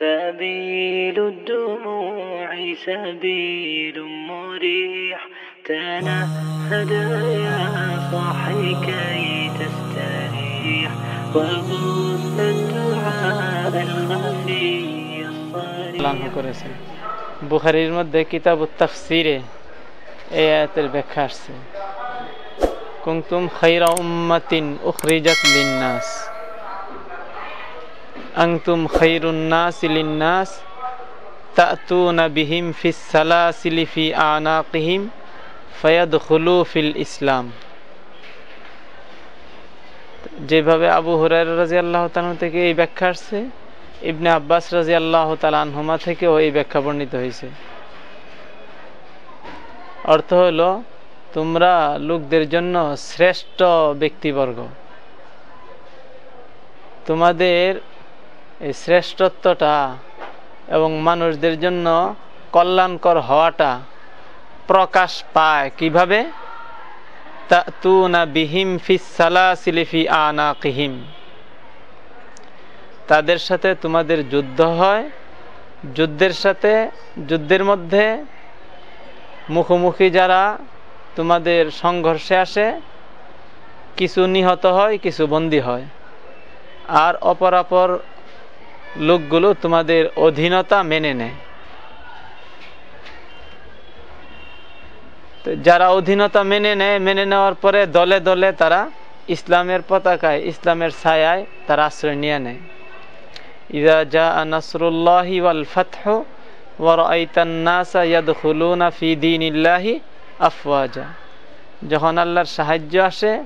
سبيل الدموع سبيل مريح تنهد يا صاحي كي تستريح وغص الدعاء الخفي লাভ الصريح করেছেন বুখারির মধ্যে কিতাব তাফসিরে এই আয়াতের ব্যাখ্যা আসছে কুনতুম খাইরা উম্মাতিন উখরিজাত লিন্নাস আনতুম খাইরুন নাস লিন্নাস তাতুনা বিহিম ফিস সালাসিলি ফি ফিল ইসলাম। যেভাবে আবু হুরায়রা রাদিয়াল্লাহু তাআলা থেকে এই ব্যাখ্যা আসছে, ইবনে আব্বাস রাজি আল্লাহ তালানহুমা থেকেও এই ব্যাখ্যা বর্ণিত হয়েছে। অর্থ হলো, তোমরা লোকদের জন্য শ্রেষ্ঠ ব্যক্তিবর্গ। তোমাদের এই শ্রেষ্ঠত্বটা এবং মানুষদের জন্য কল্যাণকর হওয়াটা প্রকাশ পায় কীভাবে? বিহিম তাদের সাথে তোমাদের যুদ্ধ হয়, যুদ্ধের সাথে, যুদ্ধের মধ্যে মুখোমুখি যারা তোমাদের সংঘর্ষে আসে, কিছু নিহত হয়, কিছু বন্দী হয়। আর অপরাপর লোকগুলো তোমাদের অধীনতা মেনে নেয়। যারা অধীনতা মেনে নেয়, মেনে নেওয়ার পরে দলে দলে তারা ইসলামের পতাকায়, ইসলামের ছায়ায় তারা আশ্রয় নিয়ে নেয়। যখন আল্লাহর সাহায্য আসে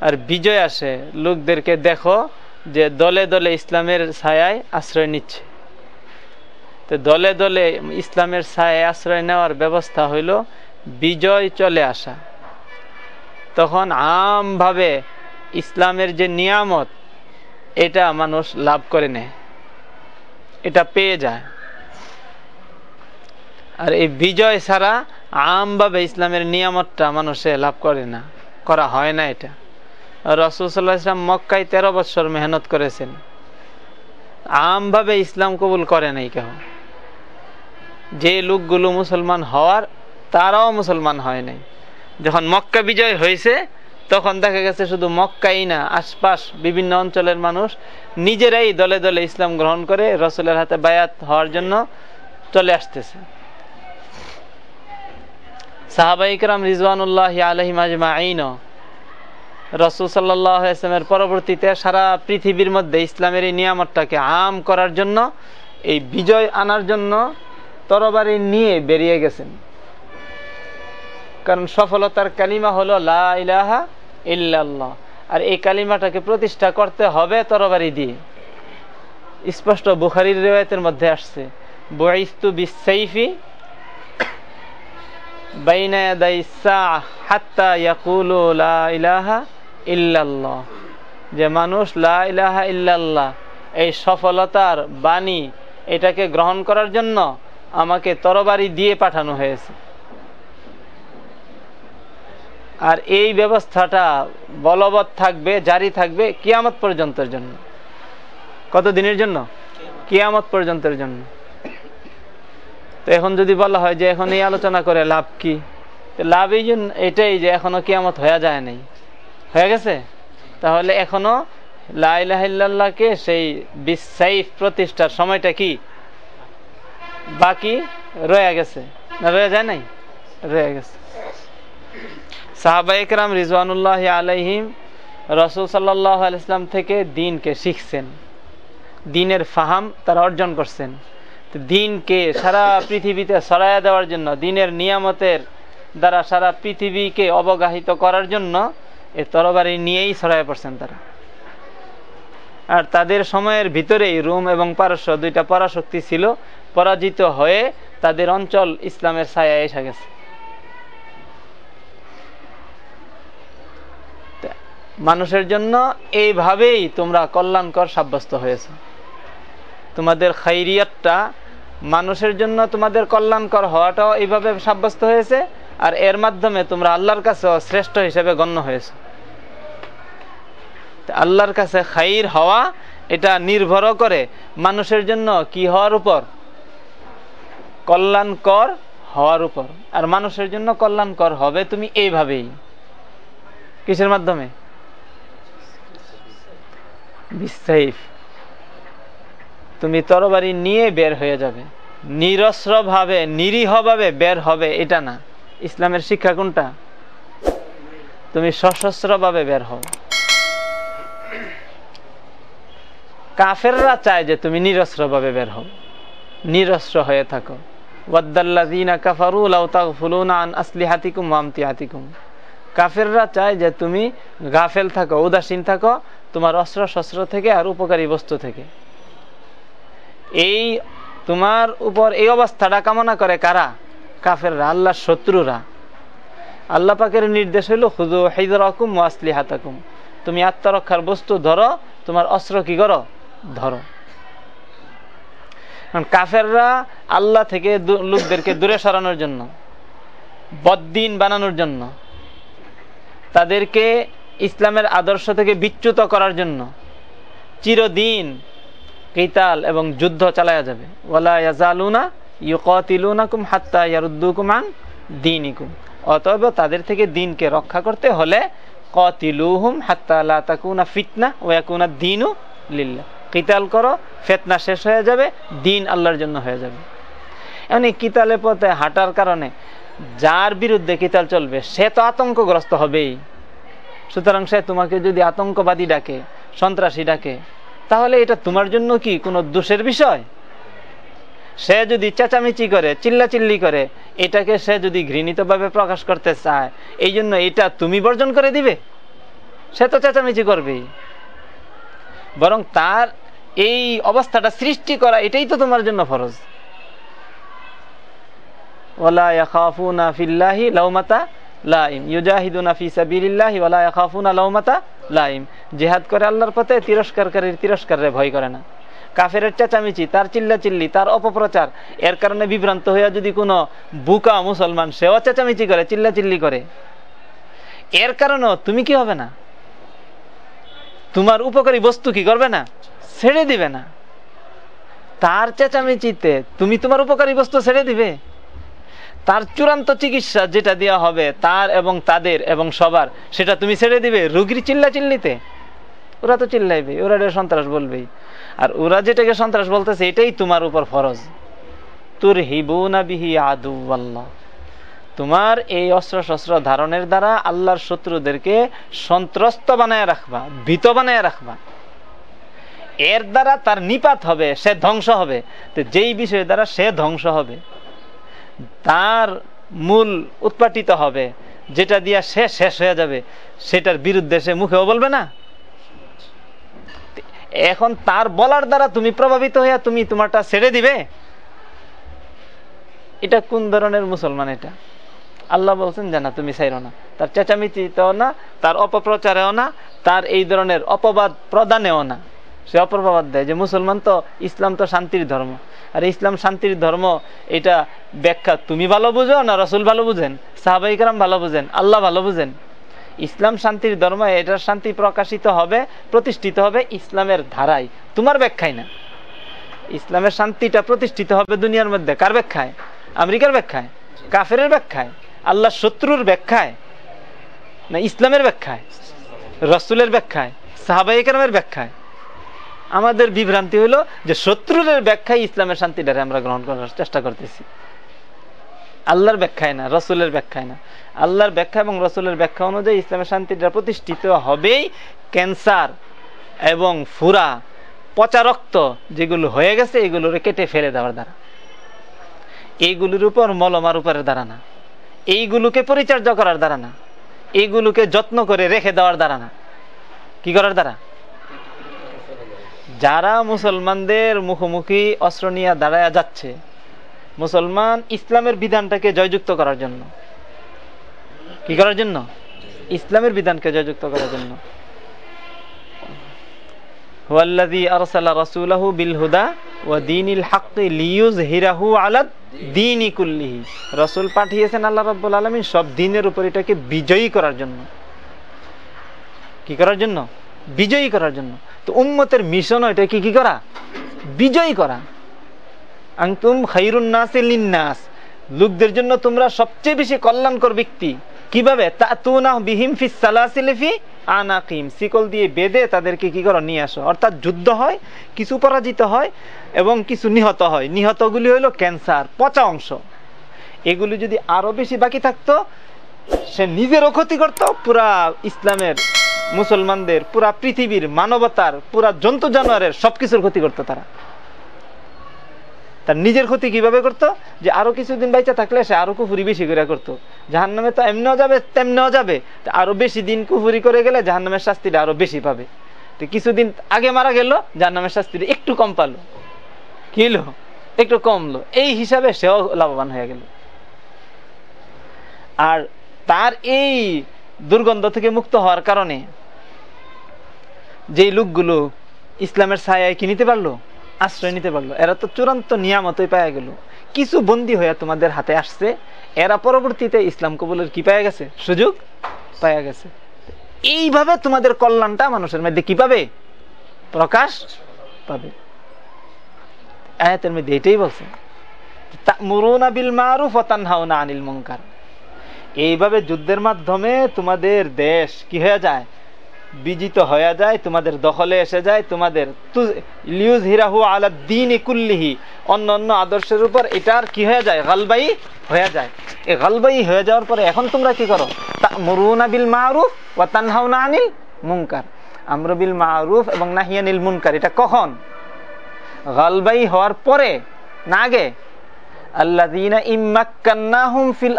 আর বিজয় আসে, লোকদেরকে দেখো যে দলে দলে ইসলামের ছায়ায় আশ্রয় নিচ্ছে। তো দলে দলে ইসলামের ছায়ায় আশ্রয় নেওয়ার ব্যবস্থা হইল বিজয় চলে আসা। তখন আমভাবে ইসলামের যে নিয়ামত, এটা মানুষ লাভ করে নেয়। এটা পেয়ে যায়। আর এই বিজয় ছাড়া আমভাবে ইসলামের নিয়ামতটা মানুষে লাভ করে না, করা হয় না এটা। রসুল ইসলাম মক্কায় তেরো বছর মেহনত করেছেন। আমভাবে ইসলাম কবুল করে নাই কেউ। যে লোকগুলো মুসলমান হওয়ার, তারাও মুসলমান হয় নাই। যখন মক্কা বিজয় হয়েছে, তখন দেখা গেছে শুধু মক্কাই না, আশপাশ বিভিন্ন অঞ্চলের মানুষ নিজেরাই দলে দলে ইসলাম গ্রহণ করে রসুলের হাতে বায়াত হওয়ার জন্য চলে আসতেছে। সাহাবাইকরাম রিজওয়ানুল্লাহ আলহিম আজমাইন রসুল সাল্লাহ ইসলামের পরবর্তীতে সারা পৃথিবীর মধ্যে ইসলামের এই নিয়ামতটাকে আম করার জন্য, এই বিজয় আনার জন্য তরবারি নিয়ে বেরিয়ে গেছেন। কারণ সফলতার কালিমা হলো লা ইলাহা ইল্লাল্লাহ। আর এই কালিমাটাকে প্রতিষ্ঠা করতে হবে তরবারি দিয়ে। স্পষ্ট বুখারির রেওয়ায়তের মধ্যে আসছে, বইস্তু বিসাইফি বাইনা সাআহ হাত্তা ইয়াকুলু লা ইলাহা ইল্লাল্লাহ। যে মানুষ লা ইলাহা ইল্লাল্লাহ, এই সফলতার বাণী এটাকে গ্রহণ করার জন্য আমাকে তরবারি দিয়ে পাঠানো হয়েছে। আর এই ব্যবস্থাটা বলবৎ থাকবে, জারি থাকবে কিয়ামত পর্যন্তের জন্য। কত দিনের জন্য? কিয়ামত পর্যন্তের জন্য। তো এখন যদি বলা হয় যে এখন এই আলোচনা করে লাভ কি? লাভ এই জন্য এটাই যে এখনও কিয়ামত হয়ে যায় নাই। হয়ে গেছে? তাহলে এখনও লাইলাহিল্লাহকে সেই বিশ্বাইফ প্রতিষ্ঠার সময়টা কি? বাকি রয়ে গেছে। না, রয়ে যায় নাই? রয়ে গেছে। সাহাবা একরাম রিজওয়ানুল্লাহ আলাইহিম রসুল আলাইসলাম থেকে দিনকে শিখছেন। দিনের ফাহাম তারা অর্জন করছেন। দিনকে সারা পৃথিবীতে সরাইয়া দেওয়ার জন্য, দিনের নিয়ামতের দ্বারা সারা পৃথিবীকে অবগাহিত করার জন্য এ তরবারি নিয়েই ছড়াইয়া পড়ছেন তারা। আর তাদের সময়ের ভিতরেই রোম এবং পারস্য দুইটা পরাশক্তি ছিল, পরাজিত হয়ে তাদের অঞ্চল ইসলামের ছায়া এসে গেছে। মানুষের জন্য এইভাবেই তোমরা কল্যাণকর সাব্যস্ত হয়েছে। তোমাদের খাইরিয়াতটা মানুষের জন্য তোমাদের কল্যাণকর হওয়াটাও এইভাবে সাব্যস্ত হয়েছে আর এর মাধ্যমে তোমরা আল্লাহর কাছে শ্রেষ্ঠ হিসেবে গণ্য হয়েছে। আল্লাহর কাছে খাইর হওয়া, এটা নির্ভর করে মানুষের জন্য কি হওয়ার উপর। কল্যাণকর হওয়ার উপর। আর মানুষের জন্য কল্যাণকর হবে তুমি এইভাবেই। কিসের মাধ্যমে? তুমি তরবারি নিয়ে বের হয়ে যাবে। নিরস্ত্রভাবে, নিরীহভাবে বের হবে, এটা না। ইসলামের শিক্ষা কোনটা? তুমি সশস্ত্রভাবে বের হও। কাফেররা চায় যে তুমি নিরস্ত্রভাবে বের হও। নিরস্ত্র হয়ে থাকো। কাফেররা চায় যে তুমি গাফেল থাকো, উদাসীন থাকো, তোমার অস্ত্র শস্ত্র থেকে আর উপকারী বস্তু থেকে। এই তোমার উপর এই অবস্থাটা কামনা করে কারা? কাফেররা, আল্লাহর শত্রুরা। আল্লাহ পাকের নির্দেশ হইল খুদু হাইদরাকুম ওয়াসলি হাতাকুম তুমি আত্মরক্ষার বস্তু ধরো, তোমার অস্ত্র কি করো? ধরো। কাফেররা আল্লাহ থেকে লোকদেরকে দূরে সরানোর জন্য, বদ্দিন বানানোর জন্য, তাদেরকে ইসলামের আদর্শ থেকে বিচ্যুত করার জন্য চিরদিন কেতাল এবং যুদ্ধ চালায়া যাবে। ওয়ালা ইয়াজালুনা ইউকাতিলুনাকুম হাত্তা আন দীনিকুম। অতএব তাদের থেকে দিনকে রক্ষা করতে হলে কতিলুহুম হাত্তা লা তাকুনা ফিতনা ওয়া ইয়াকুনা দীনু লিল্লাহ। কিতাল করো, ফেতনা শেষ হয়ে যাবে, দিন আল্লাহর জন্য হয়ে যাবে। এমনি কিতালে পথে হাঁটার কারণে যার বিরুদ্ধে কিতাল চলবে, সে তো আতঙ্কগ্রস্ত হবেই। সুতরাং সে তোমাকে যদি আতঙ্কবাদী ডাকে, সন্ত্রাসী ডাকে, তাহলে এটা তোমার জন্য কি কোনো দোষের বিষয়? সে যদি চেঁচামেচি করে, চিল্লাচিল্লি করে, এটাকে সে যদি ঘৃণিতভাবে প্রকাশ করতে চায়, এই জন্য এটা তুমি বর্জন করে দিবে? সে তো চেঁচামেচি করবেই বরং তার এই অবস্থাটা সৃষ্টি করা, এটাই তো তোমার জন্য ফরজ। জিহাদ করে আল্লাহর পথে তিরস্কারকারীর তিরস্কারে ভয় করে না। কাফেরের চেঁচামেচি, তার চিল্লা চিল্লি তার অপপ্রচার, এর কারণে বিভ্রান্ত হইয়া যদি কোনো বুকা মুসলমান সেও চেঁচামেচি করে চিল্লা চিল্লি করে। এর কারণেও তুমি কি হবে না? তোমার উপকারী বস্তু কি করবে না? ছেড়ে দিবে না। তার চেঁচামেচিতে তুমি তোমার উপকারী বস্তু ছেড়ে দিবে? তার চূড়ান্ত চিকিৎসা যেটা দেওয়া হবে, তার এবং তাদের এবং সবার, সেটা তুমি ছেড়ে দিবে রুগীর চিল্লা চিল্লিতে ওরা তো চিল্লাইবে, ওরা সন্ত্রাস বলবেই। আর ওরা যেটাকে সন্ত্রাস বলতেছে, এটাই তোমার উপর ফরজ। তোর হিবুনা বিহি আদু আল্লাহ তোমার এই অস্ত্র শস্ত্র ধারণের দ্বারা আল্লাহর শত্রুদেরকে সন্ত্রস্ত বানায় রাখবা, ভীত বানায় রাখবা। এর দ্বারা তার নিপাত হবে, সে ধ্বংস হবে। তো যেই বিষয়ের দ্বারা সে ধ্বংস হবে, তার মূল উৎপাটিত হবে, যেটা দিয়া সে শেষ হয়ে যাবে, সেটার বিরুদ্ধে সে মুখেও বলবে না। এখন তার বলার দ্বারা তুমি প্রভাবিত হইয়া তুমি তোমারটা ছেড়ে দিবে? এটা কোন ধরনের মুসলমান এটা? আল্লাহ বলছেন জানা তুমি চাইরো না। তার চেঁচামিচিতেও না, তার অপপ্রচারেও না, তার এই ধরনের অপবাদ প্রদানেও না। সে অপপ্রবাদ দেয় যে, মুসলমান তো, ইসলাম তো শান্তির ধর্ম। আর ইসলাম শান্তির ধর্ম, এটা ব্যাখ্যা তুমি ভালো বুঝো না রসুল ভালো বুঝেন? সাহাবাইকরাম ভালো বুঝেন? আল্লাহ ভালো বুঝেন? ইসলাম শান্তির ধর্ম এটার শান্তি প্রকাশিত হবে, প্রতিষ্ঠিত হবে ইসলামের ধারায়। তোমার ব্যাখ্যায় না। ইসলামের শান্তিটা প্রতিষ্ঠিত হবে দুনিয়ার মধ্যে। কার ব্যাখ্যায়? আমেরিকার ব্যাখ্যায়? কাফের ব্যাখ্যায়? আল্লাহ শত্রুর ব্যাখ্যায়? না, ইসলামের ব্যাখ্যায়? রসুলের ব্যাখ্যায়? সাহাবাইকরামের ব্যাখ্যায়? আমাদের বিভ্রান্তি হলো যে শত্রুর ব্যাখ্যায় ইসলামের শান্তিটারে আমরা গ্রহণ করার চেষ্টা করতেছি। আল্লাহর ব্যাখ্যায় না, রসুলের ব্যাখ্যায় না। আল্লাহর ব্যাখ্যা এবং রসুলের ব্যাখ্যা অনুযায়ী ইসলামের শান্তিটা প্রতিষ্ঠিত হবেই ক্যান্সার এবং ফুরা, পচা রক্ত যেগুলো হয়ে গেছে, এগুলোর কেটে ফেলে দেওয়ার দ্বারা। এইগুলোর উপর মলমার উপরের দ্বারা না। এইগুলোকে পরিচর্যা করার দ্বারা না। এইগুলোকে যত্ন করে রেখে দেওয়ার দ্বারা না। কি করার দ্বারা? যারা মুসলমানদের মুখোমুখি অস্ত্র নিয়ে দাঁড়ায় যাচ্ছে মুসলমান ইসলামের বিধানটাকে জয়যুক্ত করার জন্য। কি করার জন্য? ইসলামের বিধানকে জয়যুক্ত করার জন্য। আরসালা বিল হুদা কুল্লিহি। পাঠিয়েছেন সব উপর এটাকে বিজয়ী করার জন্য। কি করার জন্য? বিজয়ী করার জন্য। তো এটা কি কি করা? বিজয়ী করা। আংতুম নাস লোকদের জন্য তোমরা সবচেয়ে বেশি কল্যাণকর ব্যক্তি। কীভাবে? তাতুনা বিহিম ফি সালাসিলিফি আনাকিম। শিকল দিয়ে বেঁধে তাদেরকে কি করো? নিয়ে আসো। অর্থাৎ যুদ্ধ হয়, কিছু পরাজিত হয় এবং কিছু নিহত হয়। নিহতগুলি হলো ক্যান্সার, পচা অংশ। এগুলি যদি আরও বেশি বাকি থাকতো, সে নিজেরও ক্ষতি করত। পুরা ইসলামের মুসলমানদের, পুরা পৃথিবীর মানবতার, পুরা জন্তু জানোয়ারের সবকিছুর ক্ষতি করতো তারা। তার নিজের ক্ষতি কীভাবে করতো? যে আরও কিছুদিন বাইচা থাকলে সে আরও কুফুরি বেশি করে করতো। জাহান নামে তো এমনিও যাবে, তেমনিও যাবে। তা আরও বেশি দিন কুফুরি করে গেলে জাহান নামের শাস্তিটা আরও বেশি পাবে। তো কিছুদিন আগে মারা গেল জাহান নামের শাস্তিটা একটু কম পালো। কি হলো একটু কমলো। এই হিসাবে সেও লাভবান হয়ে গেল। আর তার এই দুর্গন্ধ থেকে মুক্ত হওয়ার কারণে যেই লোকগুলো ইসলামের ছায়ায় কি নিতে পারল? আশ্রয় নিতে পারল। এরা তো চূড়ান্ত নিয়ামতই পাওয়া গেল। কিছু বন্দি হয়ে তোমাদের হাতে আসছে। এরা পরবর্তীতে ইসলাম কবুলের কি পাওয়া গেছে? সুযোগ পাওয়া গেছে। এইভাবে তোমাদের কল্যাণটা মানুষের মধ্যে কি পাবে? প্রকাশ পাবে। আয়াতের মধ্যে এটাই বলছে, তা'মুরুনা বিল মারুফ ওয়া তানহাউনা আনিল মুনকার। এইভাবে যুদ্ধের মাধ্যমে তোমাদের দেশ কি হয়ে যায়? বিজিত হয়ে যায়, তোমাদের দখলে এসে যায়, তোমাদের লিউজ হিরাহু আলা দিন ইকুল্লিহি অন্য অন্য আদর্শের উপর এটার কি হয়ে যায়? গালবাই হয়ে যায়। এই গালবাই হয়ে যাওয়ার পরে এখন তোমরা কি করো? মরুনা বিল মারুফ ও তানহাউনা আনিল মুনকার। আমরবিল মারুফ এবং নাহিয়ানিল মুনকার, এটা কখন? গালবাই হওয়ার পরে, না আগে? আল্লাহ ফিল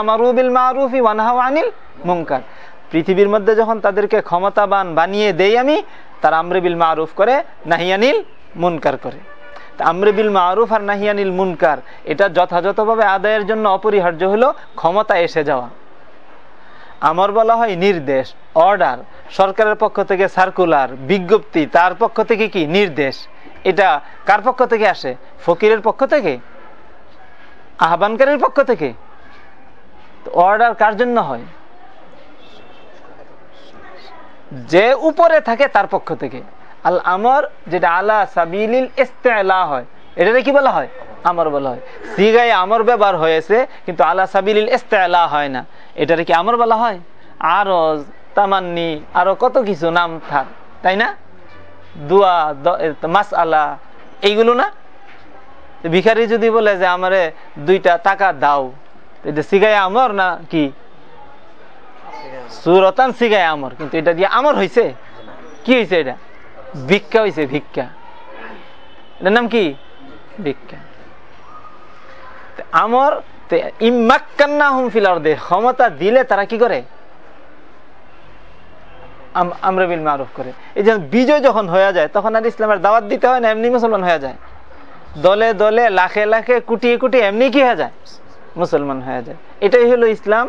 আমারু বিল মারুফি আনিল মুঙ্কার পৃথিবীর মধ্যে যখন তাদেরকে ক্ষমতাবান বানিয়ে দেই আমি, তারা আমরেবিল মারুফ করে, নাহিয়ানিল মুনকার করে। আমরেবিল মারুফ আর নাহিয়ানিল মুনকার, এটা যথাযথভাবে আদায়ের জন্য অপরিহার্য হলো ক্ষমতা এসে যাওয়া। আমার বলা হয় নির্দেশ, অর্ডার, সরকারের পক্ষ থেকে সার্কুলার, বিজ্ঞপ্তি, তার পক্ষ থেকে কি? নির্দেশ। এটা কার পক্ষ থেকে আসে? ফকিরের পক্ষ থেকে? আহ্বানকারীর পক্ষ থেকে? অর্ডার কার জন্য হয়? যে উপরে থাকে তার পক্ষ থেকে। আল আমর, যেটা আলা সাবিলিল ইস্তেলা হয় এটা কি বলা হয়? আমর বলা হয়। সিগায় আমর ব্যবহার হয়েছে, কিন্তু আলা সাবিলিল ইস্তেলা হয় না। এটারে কি আমর বলা হয়? আরজ তামান্নি, আরও কত কিছু নাম থাক, তাই না? দুয়া মাস আলা এইগুলো না? ভিখারি যদি বলে যে আমারে দুইটা টাকা দাও এটা সিগায় আমর না কি? সুরতান সিগায় আমর, কিন্তু এটা দিয়ে আমর হয়েছে কি হয়েছে এটা? ভিক্ষা হয়েছে ভিক্ষা। এটার নাম কি? ভিক্ষা। আমর ক্ষমতা দিলে তারা কি করে? আমরা বিল মারুফ করে। এই যে বিজয় যখন হয়ে যায়, তখন আর ইসলামের দাওয়াত দিতে হয় না, এমনি মুসলমান হয়ে যায়। দলে দলে, লাখে লাখে, কুটিয়ে কুটিয়ে এমনি কি হয়ে যায়? মুসলমান হয়ে যায়। এটাই হলো ইসলাম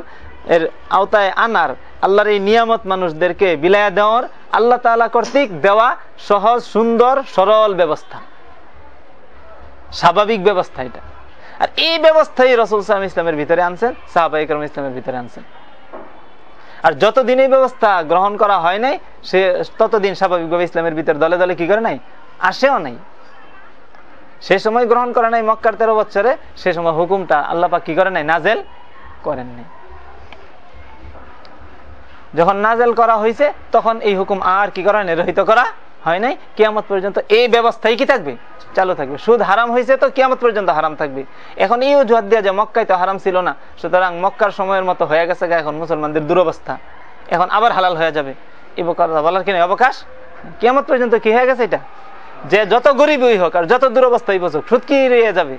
এর আওতায় আনার আল্লাহর এই নিয়ামত মানুষদেরকে বিলায়া দেওয়ার আল্লাহ তালা কর্তৃক দেওয়া সহজ, সুন্দর, সরল ব্যবস্থা। স্বাভাবিক ব্যবস্থা এটা। আর এই ব্যবস্থাই রসুল সালাম ইসলামের ভিতরে আনছেন সাহাবাহিক ইসলামের ভিতরে আনছেন। আর যতদিন এই ব্যবস্থা গ্রহণ করা হয় নাই, সে ততদিন স্বাভাবিকভাবে ইসলামের ভিতরে দলে দলে কি করে নাই? আসেও নাই। সে সময় গ্রহণ করে নাই মক্কার তেরো বছরে সে সময় হুকুমটা আল্লাপাক কি করে নাই? নাজেল করেন নাই। যখন নাজেল করা হয়েছে তখন এই হুকুম আর কি করা নাই রহিত করা হয় নাই। কিয়ামত পর্যন্ত এই ব্যবস্থাই কি থাকবে? চালু থাকবে। সুদ হারাম হয়েছে তো কিয়ামত পর্যন্ত হারাম থাকবে। এখন এই অজুহাত দেওয়া যে মক্কায় তো হারাম ছিল না, সুতরাং মক্কার সময়ের মতো হয়ে গেছে এখন মুসলমানদের দুরবস্থা। এখন আবার হালাল হয়ে যাবে। এই বলার কিনা অবকাশ? কিয়ামত পর্যন্ত কি হয়ে গেছে এটা? যে যত গরিবই হোক আর যত দুরবস্থাই বসুক, সুদ কি রয়ে যাবে?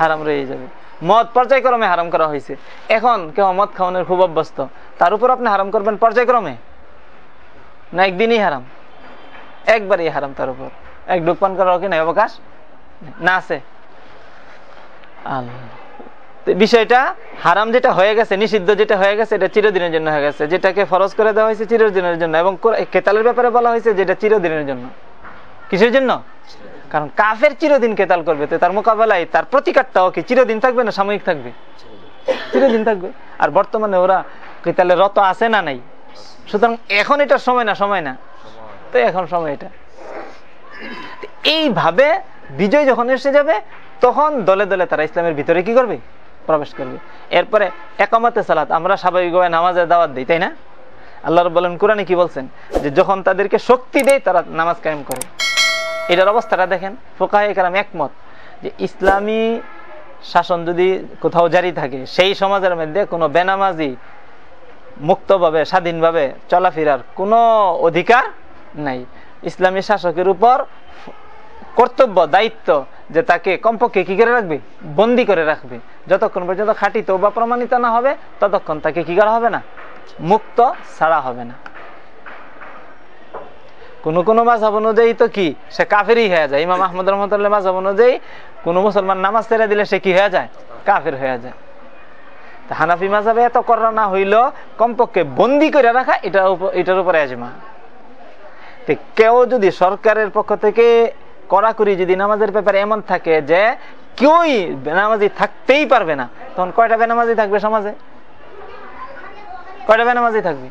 হারাম রয়ে যাবে। মদ পর্যায়ক্রমে হারাম করা হয়েছে। এখন কেউ মদ খাওয়ানোর খুব অভ্যস্ত। তার উপর আপনি হারাম করবেন পর্যায়ক্রমে? না একদিনই হারাম? একবারই হারাম তার উপর। এক ডুকপান করার কি নাই অবকাশ? না আছে। বিষয়টা হারাম যেটা হয়ে গেছে, নিষিদ্ধ যেটা হয়ে গেছে, এটা চিরদিনের জন্য হয়ে গেছে। যেটাকে ফরজ করে দেওয়া হয়েছে চিরদিনের জন্য এবং কেতালের ব্যাপারে বলা হয়েছে যেটা চিরদিনের জন্য। কিসের জন্য? কারণ কাফের চিরদিন কেতাল করবে, তো তার মোকাবেলায় তার প্রতিকারটাও কি চিরদিন থাকবে না সাময়িক থাকবে? চিরদিন থাকবে। আর বর্তমানে ওরা কেতালে রত আছে না নাই? সুতরাং এখন এটার সময় না সময় না? তো এখন সময় এটা। এইভাবে বিজয় যখন এসে যাবে, তখন দলে দলে তারা ইসলামের ভিতরে কি করবে? প্রবেশ করবে। এরপরে একামতে সালাত, আমরা স্বাভাবিকভাবে নামাজের দাওয়াত দিই, তাই না? আল্লাহ বলেন কোরআনে কি বলছেন? যে যখন তাদেরকে শক্তি দেয়, তারা নামাজ কায়েম করে। এটার অবস্থাটা দেখেন, ফোকাহে কালাম একমত যে ইসলামী শাসন যদি কোথাও জারি থাকে, সেই সমাজের মধ্যে কোনো বেনামাজি মুক্তভাবে, স্বাধীনভাবে চলাফেরার কোনো অধিকার নাই। ইসলামী শাসকের উপর কর্তব্য, দায়িত্ব যে তাকে কমপক্ষে কি করে রাখবে? বন্দি করে রাখবে। যতক্ষণ পর্যন্ত খাটিত বা প্রমাণিত না হবে, ততক্ষণ তাকে কি করা হবে না? মুক্ত ছাড়া হবে না। কোন কোন মাঝাব অনুযায়ী তো কি? সে কাফেরই হয়ে যায়। ইমাম আহমদ রহমতুল্লাহ মাঝাব অনুযায়ী কোনো মুসলমান নামাজ ছেড়ে দিলে সে কি হয়ে যায়? কাফের হয়ে যায়। হানাফি মাঝাবে এত করা না হইল, কমপক্ষে বন্দি করে রাখা উপর এটার উপরে আজমা। কেউ যদি সরকারের পক্ষ থেকে কড়াকড়ি যদি নামাজের ব্যাপারে এমন থাকে যে কেউই বেনামাজি থাকতেই পারবে না, তখন কয়টা বেনামাজি থাকবে সমাজে? কয়টা বেনামাজি থাকবে?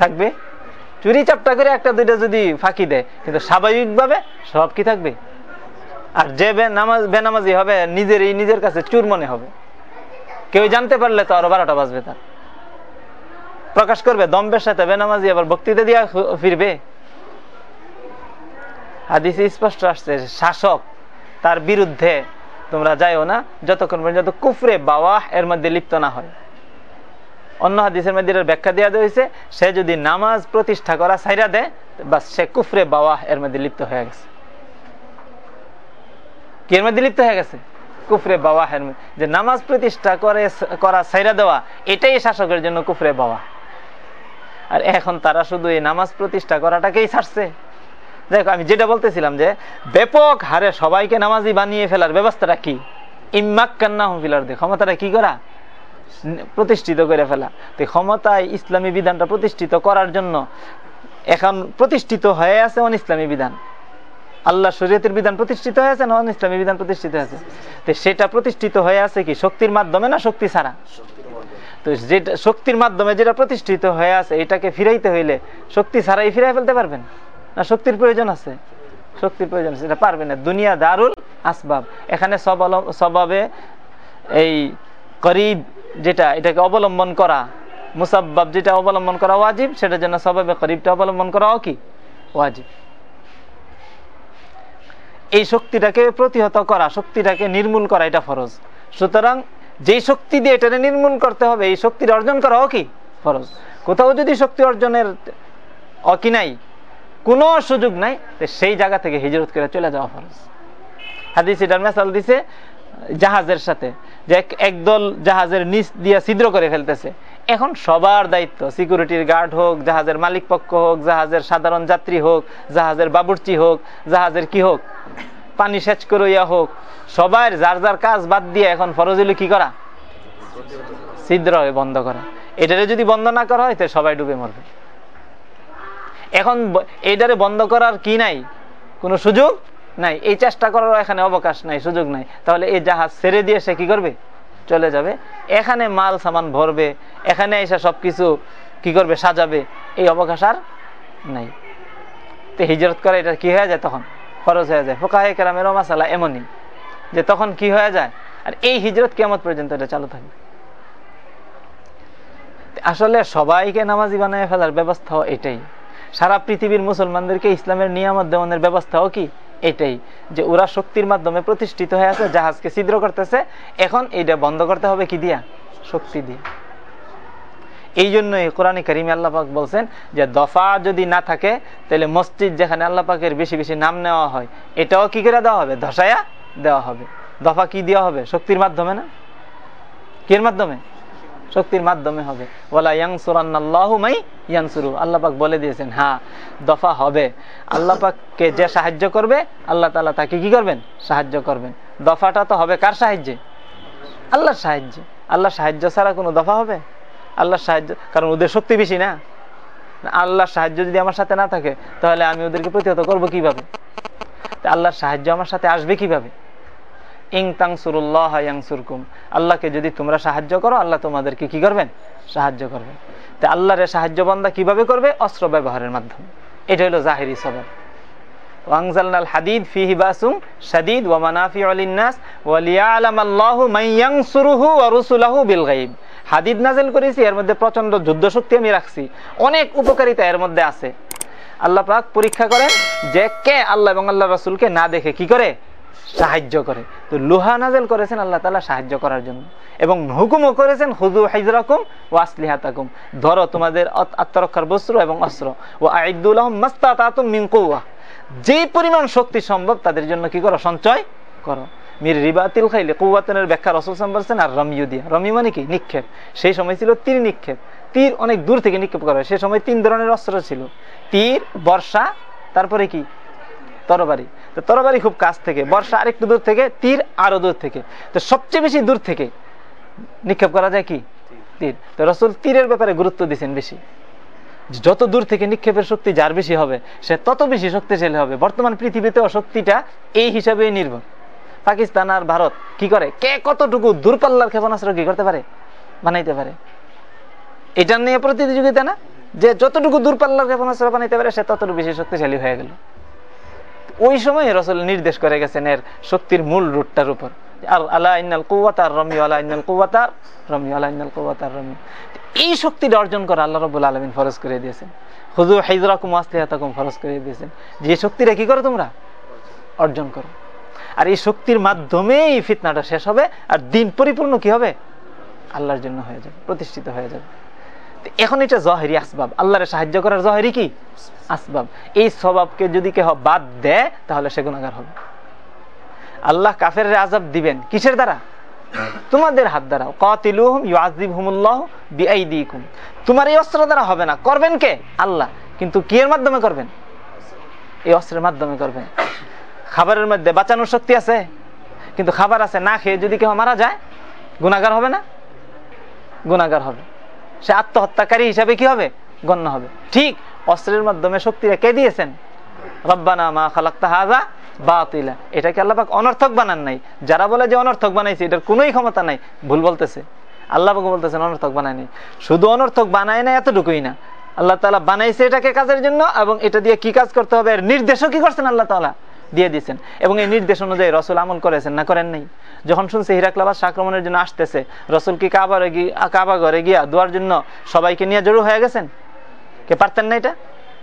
থাকবে? চুরি চাপটা করে একটা দুইটা যদি ফাঁকি দেয়, কিন্তু স্বাভাবিকভাবে সব কি থাকবে? আর যে নামাজ, বেনামাজি হবে, নিজের এই নিজের কাছে চুর মনে হবে। কেউ জানতে পারলে তো আরও বারোটা বাজবে তার। প্রকাশ করবে দম্বের সাথে বেনামাজি আবার বক্তৃতা দিয়া ফিরবে। হাদিসে স্পষ্ট আসছে, শাসক তার বিরুদ্ধে তোমরা যাইও না, যতক্ষণ পর্যন্ত কুফরে বাওয়া এর মধ্যে লিপ্ত না হয়। অন্য হাদিসের মধ্যে ব্যাখ্যা দেওয়া হয়েছে সে যদি নামাজ প্রতিষ্ঠা করা সাইরা দেয়, বাস সে কুফরে বাওয়াহ এর মধ্যে লিপ্ত হয়ে গেছে। কি এর মধ্যে লিপ্ত হয়ে গেছে? কুফরে বাওয়াহের যে নামাজ প্রতিষ্ঠা করে, করা সাইরা দেওয়া, এটাই শাসকের জন্য কুফরে বাওয়া আর এখন তারা শুধু এই নামাজ প্রতিষ্ঠা করাটাকেই ছাড়ছে। দেখো, আমি যেটা বলতেছিলাম যে, ব্যাপক হারে সবাইকে নামাজি বানিয়ে ফেলার ব্যবস্থাটা কি? ইম্মাক কান্না ফিলার দিয়ে ক্ষমতাটা কি করা? প্রতিষ্ঠিত করে ফেলা। তো ক্ষমতায় ইসলামী বিধানটা প্রতিষ্ঠিত করার জন্য এখন প্রতিষ্ঠিত হয়ে আছে অন ইসলামী বিধান। আল্লাহ শরীয়তের বিধান প্রতিষ্ঠিত হয়েছে না অন ইসলামী বিধান প্রতিষ্ঠিত হয়েছে তো সেটা প্রতিষ্ঠিত হয়ে আছে কি শক্তির মাধ্যমে না শক্তি ছাড়া? তো যেটা শক্তির মাধ্যমে যেটা প্রতিষ্ঠিত হয়ে আছে, এটাকে ফিরাইতে হইলে শক্তি ছাড়াই ফিরাই ফেলতে পারবেন? না শক্তির প্রয়োজন আছে? শক্তির প্রয়োজন আছে, এটা পারবে না। দুনিয়া দারুল আসবাব। এখানে সব স্বভাবে এই করিব যেটা এটাকে অবলম্বন করা, মুসাব্বাব যেটা অবলম্বন করা ওয়াজিব, সেটা যেন স্বভাবে করিবটা অবলম্বন করাও কি? ওয়াজিব। এই শক্তিটাকে প্রতিহত করা, শক্তিটাকে নির্মূল করা এটা ফরজ। সুতরাং যেই শক্তি দিয়ে এটা নির্মূল করতে হবে, এই শক্তির অর্জন করাও কি? ফরজ। কোথাও যদি শক্তি অর্জনের অকি নাই, কোনো সুযোগ নাই সেই জায়গা থেকে হিজরত করে চলে যাওয়া ফরজ। হাদিস এটার মেসাল দিছে জাহাজের সাথে। যে একদল জাহাজের নিচ দিয়ে ছিদ্র করে ফেলতেছে। এখন সবার দায়িত্ব সিকিউরিটির গার্ড হোক, জাহাজের মালিক পক্ষ হোক, জাহাজের সাধারণ যাত্রী হোক, জাহাজের বাবুর্চি হোক, জাহাজের কি হোক, পানি সেচ করিয়া হোক সবার যার যার কাজ বাদ দিয়ে এখন ফরজ হলো কি করা? ছিদ্র বন্ধ করা। এটারে যদি বন্ধ না করা হয়, তো সবাই ডুবে মরবে। এখন এইটারে বন্ধ করার কি নাই? কোনো সুযোগ? নাই, এই চেষ্টা করার এখানে অবকাশ নাই, সুযোগ নাই। তাহলে এই জাহাজ ছেড়ে দিয়ে সে কি করবে? চলে যাবে। এখানে মাল, সামান ভরবে, এখানে এসে সবকিছু কি করবে, সাজাবে, এই অবকাশ আর নাই। তো হিজরত করে এটা কি হয়ে যায় তখন? খরচ হয়ে যায়। ফোকাহে কেরামের মাসালা এমনই যে তখন কি হয়ে যায়? আর এই হিজরত কেমন পর্যন্ত এটা চালু থাকবে। আসলে সবাইকে নামাজি বানায় ফেলার ব্যবস্থাও এটাই। সারা পৃথিবীর মুসলমানদেরকে ইসলামের নিয়ামত দেওয়ানের ব্যবস্থাও কি? এটাই যে ওরা শক্তির মাধ্যমে প্রতিষ্ঠিত হয়ে আছে, জাহাজকে ছিদ্র করতেছে। এখন এইটা বন্ধ করতে হবে কি দিয়া? শক্তি দিয়ে। এই জন্যই কোরআন করিম আল্লাপাক বলছেন যে, দফা যদি না থাকে, তাহলে মসজিদ যেখানে আল্লাপাকের বেশি বেশি নাম নেওয়া হয়, এটাও কি করে দেওয়া হবে? ধসায়া দেওয়া হবে। দফা কি দেওয়া হবে? শক্তির মাধ্যমে না? কির মাধ্যমে? শক্তির মাধ্যমে হবে। ওলা ইয়াংসুরান্নাল্লাহুমাই ইয়াংসুরু আল্লাপাক বলে দিয়েছেন হ্যাঁ দফা হবে। আল্লাপাককে যে সাহায্য করবে, আল্লাহ তালা তাকে কি করবেন? সাহায্য করবেন। দফাটা তো হবে কার সাহায্যে? আল্লাহর সাহায্যে। আল্লাহর সাহায্য ছাড়া কোনো দফা হবে? আল্লাহর সাহায্য, কারণ ওদের শক্তি বেশি না। আল্লাহর সাহায্য যদি আমার সাথে না থাকে, তাহলে আমি ওদেরকে প্রতিহত করব কীভাবে? আল্লাহর সাহায্য আমার সাথে আসবে কীভাবে? ইং তাংসুরুল্লাহ ইয়াংসুরকুম আল্লাহকে যদি তোমরা সাহায্য করো, আল্লাহ তোমাদেরকে কি করবেন? সাহায্য করবেন। তা আল্লাহরে সাহায্য বান্দা কীভাবে করবে? অস্ত্র ব্যবহারের মাধ্যমে। এটা হলো জাহিরি সবাব ওয়াংজালনাল হাদিদ ফিহি বাসুম শাদীদ ওয়া মানাফিউ লিন-নাস ওয়া লিয়ালামাল্লাহু মান ইয়ানসুরুহু ওয়া বিল গায়ব। হাদিদ নাযিল করেছি, এর মধ্যে প্রচণ্ড যুদ্ধ শক্তি আমি রাখছি। অনেক উপকারিতা এর মধ্যে আছে। আল্লাহ পাক পরীক্ষা করেন যে কে আল্লাহ এবং আল্লাহ রাসূলকে না দেখে কি করে? সাহায্য করে। তো লোহা নাজেল করেছেন আল্লাহ তাআলা সাহায্য করার জন্য। এবং হুকুমও করেছেন হুজু হাইজরাকুম ও আসলিহাতাকুম। ধরো তোমাদের আত্মরক্ষার বস্ত্র এবং অস্ত্র। ও আইদুল্লাহম মাস্তাতাতুম মিন কুওয়া। যে পরিমাণ শক্তি সম্ভব, তাদের জন্য কি করো? সঞ্চয় করো। মির রিবাতিল খাইলে কুয়াতনের ব্যাখ্যা রসুল বলছেন, আর রমিউ দিয়া। রমি মানে কি? নিক্ষেপ। সেই সময় ছিল তীর নিক্ষেপ। তীর অনেক দূর থেকে নিক্ষেপ করা হয়। সে সময় তিন ধরনের অস্ত্র ছিল। তীর, বর্ষা, তারপরে কি? তরবারি। তো তরবারি খুব কাছ থেকে, বর্ষা আরেকটু দূর থেকে, তীর আরও দূর থেকে। তো সবচেয়ে বেশি দূর থেকে নিক্ষেপ করা যায় কি? তীর। তো রসুল তীরের ব্যাপারে গুরুত্ব দিচ্ছেন বেশি। যত দূর থেকে নিক্ষেপের শক্তি যার বেশি হবে, সে তত বেশি শক্তিশালী হবে। বর্তমান পৃথিবীতেও শক্তিটা এই হিসাবে নির্ভর। পাকিস্তান আর ভারত কি করে? কে কতটুকু দূরপাল্লার ক্ষেপণাস্ত্র কি করতে পারে? বানাইতে পারে। এটা নিয়ে প্রতিযোগিতা না? যে যতটুকু দূরপাল্লার ক্ষেপণাস্ত্র বানাইতে পারে, সে ততটুকু বেশি শক্তিশালী হয়ে গেল। ওই সময় রসুল নির্দেশ করে গেছেন এর শক্তির মূল রুটটার উপর। আর আল্লাহ ইন্নাল কুয়াতার রমি আল্লাহ ইন্নাল কুয়াতার রমি আল্লাহ ইন্নাল কুয়াতার রমি। এই শক্তিটা অর্জন করা আল্লাহ রবুল আলমিন ফরজ করে দিয়েছেন। হুজু হাইজরাকুম আসলিহাতাকুম ফরজ করে দিয়েছেন। যে শক্তিটা কি করো তোমরা? অর্জন করো। আর এই শক্তির মাধ্যমেই ফিতনাটা শেষ হবে আর দিন পরিপূর্ণ কি হবে? আল্লাহর জন্য হয়ে যাবে, প্রতিষ্ঠিত হয়ে যাবে। এখন এটা জহেরি আসবাব। আল্লাহরে সাহায্য করার জহেরি কি? আসবাব। এই স্বভাবকে যদি কেহ বাদ দেয়, তাহলে সে গুণাগার হবে। আল্লাহ কাফের আজাব দিবেন। কিসের দ্বারা? তোমাদের হাত দ্বারা। তোমার এই অস্ত্র দ্বারা হবে না। করবেন কে? আল্লাহ। কিন্তু কি এর মাধ্যমে করবেন? এই অস্ত্রের মাধ্যমে করবেন। খাবারের মধ্যে বাঁচানোর শক্তি আছে? কিন্তু খাবার আছে, না খেয়ে যদি কেউ মারা যায় গুণাগার হবে না? গুণাগার হবে। সে আত্মহত্যাকারী হিসাবে কি হবে? গণ্য হবে। ঠিক অস্ত্রের মাধ্যমে শক্তিটা কে দিয়েছেন। রব্বানা মা খালাক্তা হাজা বাতিলা। এটাকে আল্লাপাক অনর্থক বানান নাই। যারা বলে যে অনর্থক বানাইছে, এটার কোনোই ক্ষমতা নাই। ভুল বলতেছে। আল্লাহ বলতেছেন, অনর্থক বানায় নাই। শুধু অনর্থক বানায় না এতটুকুই না। আল্লাহ তালা বানাইছে এটাকে কাজের জন্য এবং এটা দিয়ে কি কাজ করতে হবে? এর নির্দেশও কি করছেন আল্লাহ তালা দিয়ে দিয়েছেন। এবং এই নির্দেশ অনুযায়ী রসুল আমল করেছেন, না করেন নাই? যখন শুনছে হিরাক্লাবাস আক্রমণের জন্য আসতেছে, রসুল কি কাবার কাবা ঘরে গিয়া দুয়ার জন্য সবাইকে নিয়ে জড়ো হয়ে গেছেন? কে পারতেন না এটা?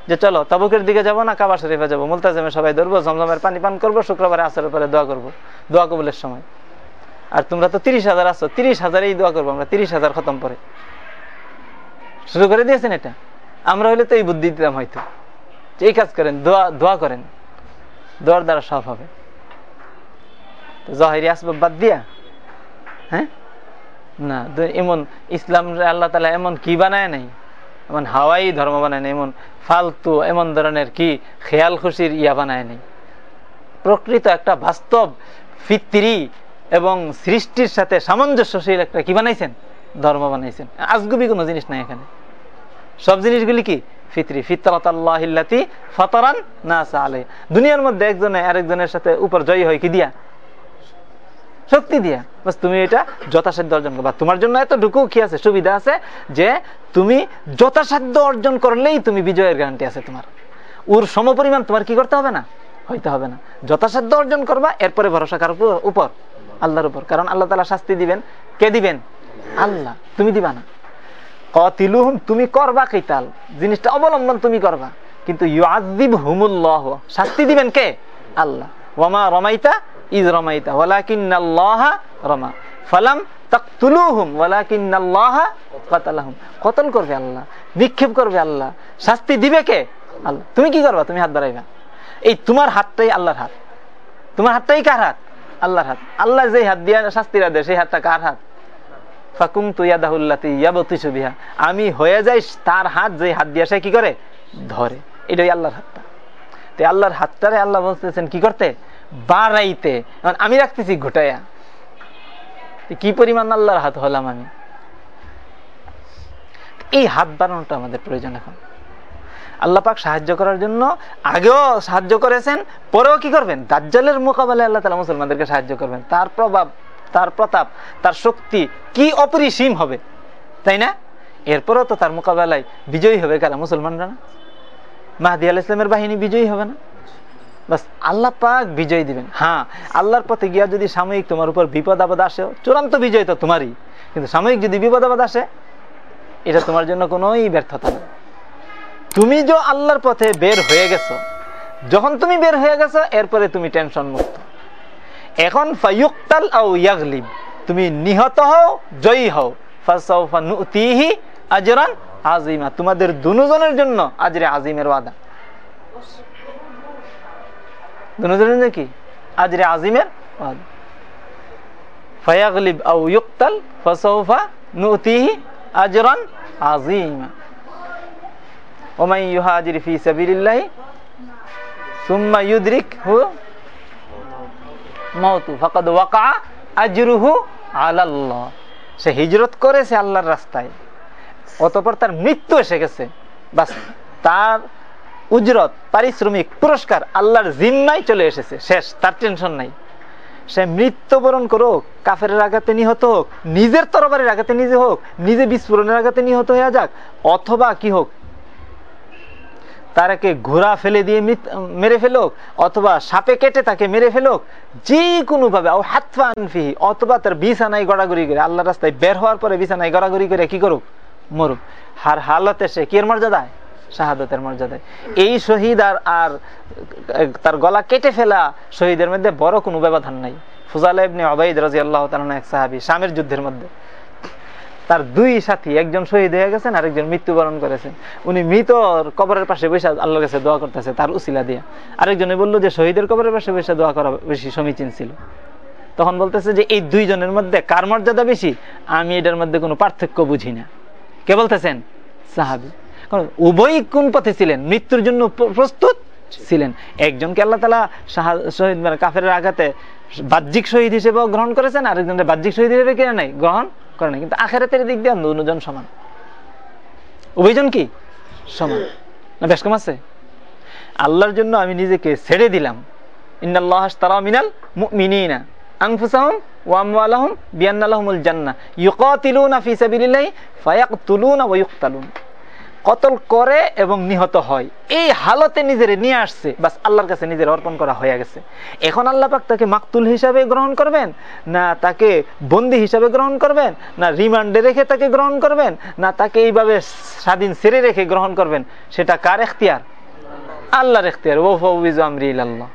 যে চলো, তাবুকের দিকে যাব না, কাবা শরীফে যাব। মুলতাজমে সবাই ধরবো, জমজমের পানি পান করব, শুক্রবারে আসরের পরে দোয়া করব। দোয়া কবুলের সময়। আর তোমরা তো তিরিশ হাজার আসছো তিরিশ হাজারেই দোয়া করব আমরা, তিরিশ হাজার খতম পরে। শুরু করে দিয়েছেন এটা? আমরা হইলে তো এই বুদ্ধি দিতাম হয়তো। এই কাজ করেন, দোয়া দোয়া করেন। দোয়ার দ্বারা সব হবে। জহেরি আসবাব বাদ দিয়া হ্যাঁ? না এমন ইসলাম আল্লাহ তালা এমন কি বানায় নাই? এমন হাওয়াই ধর্ম বানায় নাই, এমন ফালতু, এমন ধরনের কি খেয়াল খুশির ইয়া বানায় নাই। প্রকৃত একটা বাস্তব ফিত্রি এবং সৃষ্টির সাথে সামঞ্জস্যশীল একটা কি বানাইছেন? ধর্ম বানাইছেন। আজগুবি কোনো জিনিস নাই এখানে। সব জিনিসগুলি কি? ফিতরি ফিতরাতাল্লাহিল্লাতি ফাতারান নাস আলাই দুনিয়ার মধ্যে একজনে আরেকজনের সাথে উপর জয়ী হয় কি দিয়া? শক্তি দিয়া। বাস তুমি এটা যথাসাধ্য অর্জন করবা। তোমার জন্য এতটুকু কি আছে? সুবিধা আছে যে তুমি যথাসাধ্য অর্জন করলেই তুমি বিজয়ের গ্যারান্টি আছে তোমার। ওর সমপরিমাণ তোমার কি করতে হবে না? হইতে হবে না। যথাসাধ্য অর্জন করবা, এরপরে ভরসা কার উপর? আল্লাহর উপর। কারণ আল্লাহ তালা শাস্তি দিবেন। কে দিবেন? আল্লাহ। তুমি দিবা না। কতিলুহুম, তুমি করবা কিতাল। জিনিসটা অবলম্বন তুমি করবা। কিন্তু ইউআযিব হুমুল্লাহ শাস্তি দিবেন কে? আল্লাহ। ওয়ামা রমাইতা ইজ রমাইতা, ওয়ালাকিন্নাল্লাহ রমা। ফালাম তাকতুলুহুম, ওয়ালাকিন্নাল্লাহ কাতালাহুম। কতল করবে আল্লাহ? নিক্ষেপ করবে আল্লাহ। শাস্তি দিবে কে? আল্লাহ। তুমি কি করবা? তুমি হাত বাড়াইবা। এই তোমার হাতটাই আল্লাহর হাত। তোমার হাতটাই কার হাত? আল্লাহর হাত। আল্লাহ যেই হাত দিয়া শাস্তিরা দেয়, সেই হাতটা কার হাত? ফাকুম তুয়াদাহুল্লাতি ইয়াবতিসু বিহা। আমি হয়ে যাই তার হাত যে হাত দিয়ে সে কি করে? ধরে। এটাই আল্লাহর হাতটা তো আল্লাহর হাতটারে আল্লাহ বলতেছেন কি করতে? বাড়াইতে। আমি রাখতেছি ঘটাইয়া। কি পরিমাণ আল্লাহর হাত হলাম আমি? এই হাত বাড়ানোটা আমাদের প্রয়োজন এখন। আল্লাহ পাক সাহায্য করার জন্য আগেও সাহায্য করেছেন, পরেও কি করবেন? দাজ্জালের মোকাবেলায় আল্লাহ তালা মুসলমানদেরকে সাহায্য করবেন। তার প্রভাব তার প্রতাপ, তার শক্তি কি অপরিসীম হবে? তাই না? এরপরও তো তার মোকাবেলায় বিজয়ী হবে কারা? মুসলমানরা না? মাহাদি আল ইসলামের বাহিনী বিজয়ী হবে না? বাস, আল্লাহ পাক বিজয় দিবেন। হ্যাঁ আল্লাহর পথে গিয়া যদি সাময়িক তোমার উপর বিপদ আপদ আসে, চূড়ান্ত বিজয় তো তোমারই। কিন্তু সাময়িক যদি বিপদ আপদ আসে, এটা তোমার জন্য কোনোই ব্যর্থতা না। তুমি যে আল্লাহর পথে বের হয়ে গেছো, যখন তুমি বের হয়ে গেছো, এরপরে তুমি টেনশন মুক্ত। এখন ফায়ুক্তাল আও ইয়াগলিব। তুমি নিহত হও, জয়ী হও। ফাসাউফা নুতিহি আজরান আজিমা তোমাদের দুজনের জন্য আজরে আজিমের ওয়াদা। দুজনের জন্য কি? আজরে আজিমের ওয়াদা। ফায়াগলিব আও ইউক্তাল ফাসাউফা নুতিহি আজরান আজিমা ওমাই ইউহাজির ফি সাবিলিল্লাহি, সুম্মা ইউদরিকহু ফাকাদ ওয়াকা সে হিজরত করেছে আল্লাহর রাস্তায়। অতপর তার মৃত্যু এসে গেছে। বাস, তার উজরত, পারিশ্রমিক, পুরস্কার আল্লাহর জিম্মায় চলে এসেছে। শেষ, তার টেনশন নাই। সে মৃত্যুবরণ করুক কাফের আঘাতে নিহত হোক, নিজের তরবারের আঘাতে নিজে হোক, নিজে বিস্ফোরণের আঘাতে নিহত হয়ে যাক, অথবা কি হোক তারাকে ঘোড়া ফেলে দিয়ে মেরে ফেলুক, অথবা সাপে কেটে তাকে মেরে ফেলুক যে কোনো ভাবে হাতফানফিহি অথবা তার বিছানায় গড়াগড়ি করে আল্লাহ রাস্তায় বের হওয়ার পরে বিছানায় গড়াগড়ি করে কি করুক? মরুক। হার হালতে সে কির মর্যাদায়? শাহাদতের মর্যাদায়। এই শহীদ আর আর তার গলা কেটে ফেলা শহীদের মধ্যে বড় কোনো ব্যবধান নাই। ফুজালা ইবনে রাজি আল্লাহ এক সাহাবি স্বামীর যুদ্ধের মধ্যে। তার দুই সাথী, একজন শহীদ হয়ে গেছেন আর একজন মৃত্যুবরণ করেছেন। উনি মৃত কবরের পাশে বসে আল্লাহর কাছে দোয়া করতেছে, তার উসিলা দিয়ে। আরেকজনে বলল যে, শহীদের কবরের পাশে বসে দোয়া করা বেশি সমীচীন ছিল। তখন বলতেছে যে, এই দুইজনের মধ্যে কার মর্যাদা বেশি? আমি এটার মধ্যে কোনো পার্থক্য বুঝি না। কে বলতেছেন? সাহাবি। কারণ উভয় কোন পথে ছিলেন? মৃত্যুর জন্য প্রস্তুত ছিলেন। একজনকে আল্লাহ তালা শহীদ মানে কাফের আঘাতে বাহ্যিক শহীদ হিসেবেও গ্রহণ করেছেন, আরেকজনকে বাহ্যিক শহীদ হিসেবে কিনে নাই গ্রহণ করে না কিন্তু আখেরাতের দিক দিয়ে দুজন সমান। উভয়জন কি? সমান। না, বেশ কম আছে? আল্লাহর জন্য আমি নিজেকে ছেড়ে দিলাম। আল্লাহ জান্নাহ। ইউকাতিলুনা ফি ফায়াকতুলুনা ওয়া কতল করে এবং নিহত হয়। এই হালতে নিজের নিয়ে আসছে, বাস আল্লাহর কাছে নিজের অর্পণ করা হয়ে গেছে। এখন আল্লাহ পাক তাকে মাকতুল হিসাবে গ্রহণ করবেন, না তাকে বন্দি হিসাবে গ্রহণ করবেন, না রিমান্ডে রেখে তাকে গ্রহণ করবেন, না তাকে এইভাবে স্বাধীন সেরে রেখে গ্রহণ করবেন, সেটা কার এখতিয়ার? আল্লাহর এখতিয়ার। ও ফৌজ আমরি আল্লাহ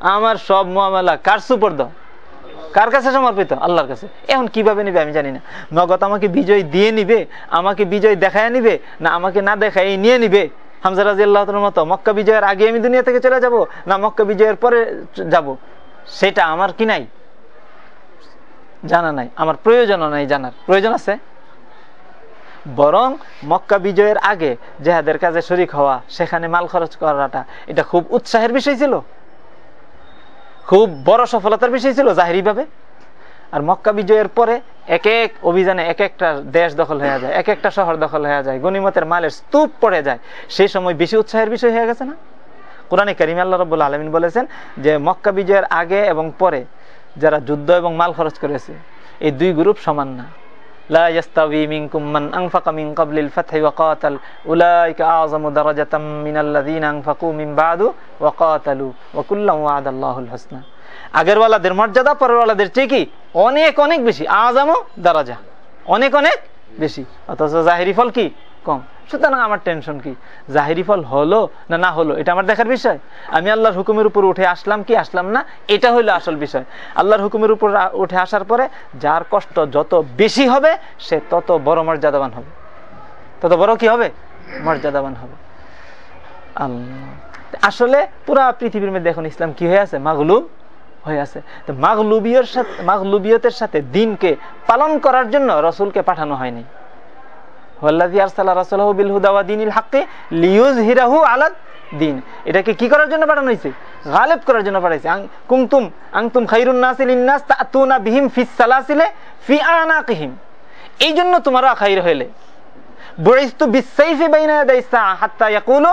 আমার সব মামলা কার সুপর্দ? কার কাছে সমর্পিত? আল্লাহর কাছে। এখন কীভাবে নিবে আমি জানি না। নগদ আমাকে বিজয় দিয়ে নিবে, আমাকে বিজয় দেখায় নিবে, না আমাকে না দেখায় নিয়ে নিবে? হামজা রাজি আল্লাহর মতো, মক্কা বিজয়ের আগে আমি দুনিয়া থেকে চলে যাব, না মক্কা বিজয়ের পরে যাব? সেটা আমার কি নাই? জানা নাই। আমার প্রয়োজনও নাই জানার। প্রয়োজন আছে? বরং মক্কা বিজয়ের আগে জেহাদের কাজে শরিক হওয়া, সেখানে মাল খরচ করাটা, এটা খুব উৎসাহের বিষয় ছিল। খুব বড় সফলতার বিষয় ছিল জাহেরিভাবে। আর মক্কা বিজয়ের পরে এক এক অভিযানে এক একটা দেশ দখল হয়ে যায়, এক একটা শহর দখল হয়ে যায়, গণিমতের মালের স্তূপ পড়ে যায়। সেই সময় বেশি উৎসাহের বিষয় হয়ে গেছে না? কোরআনে করিম আল্লাহ রবুল্লা আলমিন বলেছেন যে, মক্কা বিজয়ের আগে এবং পরে যারা যুদ্ধ এবং মাল খরচ করেছে, এই দুই গ্রুপ সমান না। لا يستوي منكم من أنفق من قبل الفتح وقاتل أولئك أعظم درجة من الذين أنفقوا من بعد وقاتلوا وكلا وعد الله الحسنى আগের ওয়ালাদের মর্যাদা পরের ওয়ালাদের চেয়ে কি অনেক অনেক বেশি আজামও দারাজা অনেক অনেক বেশি অথচ জাহেরি ফল কি কম। সুতরাং আমার টেনশন কি? জাহিরি ফল হলো না না হলো? এটা আমার দেখার বিষয়। আমি আল্লাহর হুকুমের উপর উঠে আসলাম কি আসলাম না? এটা হইল আসল বিষয়। আল্লাহর হুকুমের উপর উঠে আসার পরে যার কষ্ট যত বেশি হবে, সে তত বড় মর্যাদাবান হবে। তত বড় কি হবে? মর্যাদাবান হবে। আসলে পুরা পৃথিবীর মধ্যে এখন ইসলাম কি হয়ে আছে? মাগলুব হয়ে আছে। তো মাগলুবিয়র সাথে মাগলুবিয়তের সাথে দিনকে পালন করার জন্য রসুলকে পাঠানো হয়নি। দিন এটাকে কি করার জন্য পাঠানো হয়েছে? গালেব করার জন্য পাঠাইছে কুমতুম আংতুম খাইরুন নাসিল ইন্নাস তাতুনা বিহিম ফিস সালাসিলে ফি আনাকিহিম। এই জন্য তোমরা খাইর হইলে। বড়িস্তু বিসাইফি বাইনা ইয়াদাইসা হাত্তা ইয়াকুলু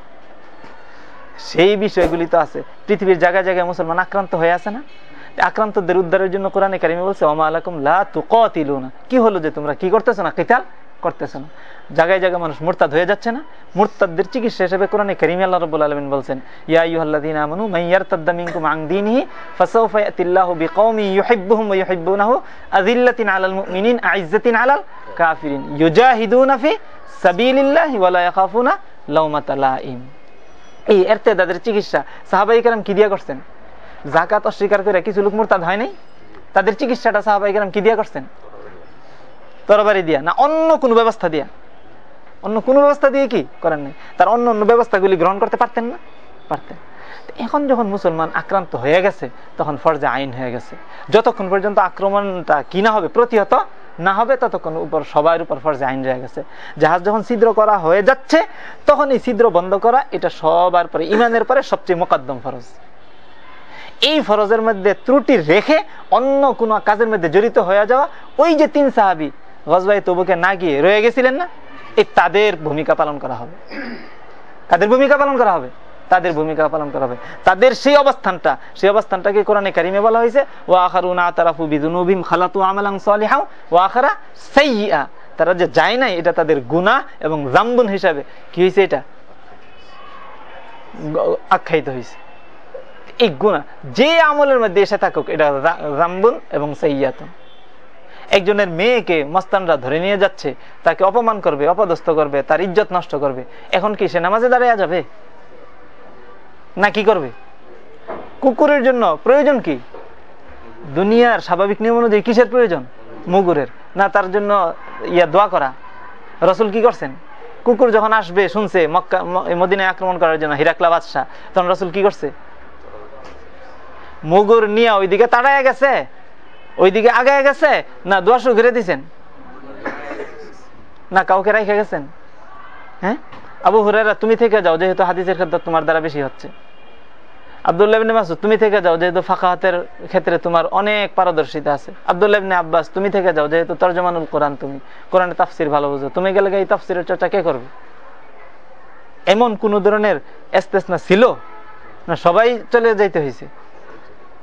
সেই বিষয়গুলি তো আছে। পৃথিবীর জায়গায় জায়গায় মুসলমান আক্রান্ত হয়ে আছে না? আক্রান্তদের উদ্ধারের জন্য কোরআনে কারিমে বলছে ওমা আলাকুম লা তুকাতিলুনা। কি হলো যে তোমরা কি করতেছো না? কিতাল করতেছো না। জায়গায় জায়গায় মানুষ মুরতাদ হয়ে যাচ্ছে না? মুরতাদদের চিকিৎসা হিসেবে কোরআনে কারিমে আল্লাহ রাব্বুল আলামিন বলছেন, ইয়া এই এরতেদাদের চিকিৎসা। সাহাবাই কালাম কি দিয়া করছেন? জাকাত অস্বীকার করে কিছু লোক মুরতাদ হয় নাই? তাদের চিকিৎসাটা সাহাবাই কালাম কি দিয়া করছেন? তরবারি দিয়া না অন্য কোনো ব্যবস্থা দিয়া? অন্য কোনো ব্যবস্থা দিয়ে কি করেন নাই? তার অন্য অন্য ব্যবস্থাগুলি গ্রহণ করতে পারতেন না? পারতেন। এখন যখন মুসলমান আক্রান্ত হয়ে গেছে, তখন ফরজে আইন হয়ে গেছে। যতক্ষণ পর্যন্ত আক্রমণটা কিনা হবে, প্রতিহত না হবে ততক্ষণ উপর, সবার উপর ফরজে আইন রয়ে গেছে। জাহাজ যখন ছিদ্র করা হয়ে যাচ্ছে তখন এই ছিদ্র বন্ধ করা, এটা সবার পরে, ইমানের পরে সবচেয়ে মোকাদ্দম ফরজ। এই ফরজের মধ্যে ত্রুটি রেখে অন্য কোনো কাজের মধ্যে জড়িত হয়ে যাওয়া, ওই যে তিন সাহাবি গজবাই তবুকে না গিয়ে রয়ে গেছিলেন না এই তাদের ভূমিকা পালন করা হবে। তাদের ভূমিকা পালন করা হবে। তাদের ভূমিকা পালন করা হবে। তাদের সেই অবস্থানটা, সেই অবস্থানটাকে কোরআনে কারিমে বলা হয়েছে ও আখারুনা তারাফু বিদুনুবিম খালাতু আমালাং সালিহাও ও আখারা সাইয়্যা তারা যে যায় নাই, এটা তাদের গুনাহ এবং জাম্বুন হিসাবে। কি হয়েছে এটা? আখ্যায়িত হয়েছে এই গুণা যে আমলের মধ্যে এসে থাকুক, এটা রামবুন এবং সাইয়াতুন একজনের মেয়েকে মস্তানরা ধরে নিয়ে যাচ্ছে, তাকে অপমান করবে, অপদস্থ করবে, তার ইজ্জত নষ্ট করবে। এখন কি সে নামাজে দাঁড়ায় যাবে? না কি করবে? কুকুরের জন্য প্রয়োজন কি? দুনিয়ার স্বাভাবিক নিয়ম অনুযায়ী কিসের প্রয়োজন? মুগুরের। না, তার জন্য ইয়া দোয়া করা। রসুল কি করছেন? কুকুর যখন আসবে, শুনছে মক্কা মদিনায় আক্রমণ করার জন্য হিরাকলা বাদশাহ, তখন রসুল কি করছে? মুগুর নিয়ে ওইদিকে তাড়ায় গেছে। ওইদিকে আগায় গেছে। না দোয়াশু ঘিরে দিছেন? না, কাউকে রেখে গেছেন? হ্যাঁ? আবু হুরায়রা, তুমি থেকে যাও, যেহেতু হাদিসের ক্ষেত্রে তোমার দ্বারা বেশি হচ্ছে। আব্দুল্লাহ মাসুদ তুমি থেকে যাও, যেহেতু ফাকাহাতের ক্ষেত্রে তোমার অনেক পারদর্শিতা আছে। আব্দুল্লাহ আব্বাস, তুমি থেকে যাও, যেহেতু তর্জমানুল কোরআন তুমি। কোরআনে তাফসির ভালো বুঝো। তুমি গেলে এই তাফসিরের চর্চা কে করবে? এমন কোন ধরনের এস্তেসনা ছিল? না, সবাই চলে যাইতে হয়েছে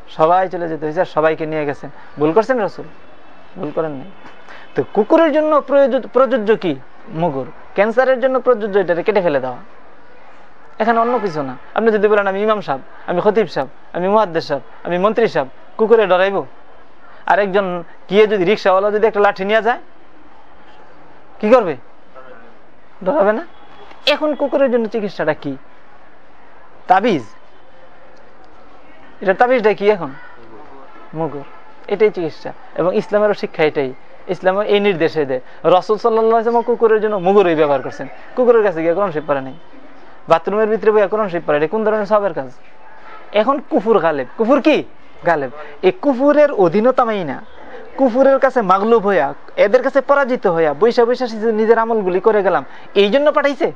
সবাই চলে যেতে হয়েছে আর সবাইকে নিয়ে গেছেন ভুল করছেন রসুল? ভুল করেন নাই। তো কুকুরের জন্য প্রয়োজ- প্রযোজ্য কি? মুগুর। ক্যান্সারের জন্য প্রযোজ্য এটা কেটে ফেলে দেওয়া। এখানে অন্য কিছু না। আপনি যদি বলেন, আমি ইমাম সাহেব, আমি খতিব সাহেব, আমি মুহাদ্দের সাহেব, আমি মন্ত্রী সাহেব, কুকুরে ডরাইব। আর একজন গিয়ে যদি রিক্সাওয়ালা যদি একটা লাঠি নিয়ে যায়, কি করবে? ডরাবে না? এখন কুকুরের জন্য চিকিৎসাটা কি? তাবিজ? এটা তাবিজটা কি এখন? মুগুর। এটাই চিকিৎসা। এবং ইসলামেরও শিক্ষা এটাই। ইসলামের এই নির্দেশে দেয় রসুল সাল্লাহ কুকুরের জন্য মুগুরই ব্যবহার করছেন। কুকুরের কাছে গিয়ে কোরআন শিব পারে নেই। বাথরুমের ভিতরে বইয়া কোরআন শিব পারে কোন ধরনের সবের কাজ? এখন কুফুর গালেব। কুফুর কি? গালেব। এই কুফুরের অধীনতামাই না। কুফুরের কাছে মাগলুব হইয়া, এদের কাছে পরাজিত হইয়া বৈশা বৈশা নিজের আমলগুলি করে গেলাম, এই জন্য পাঠাইছে?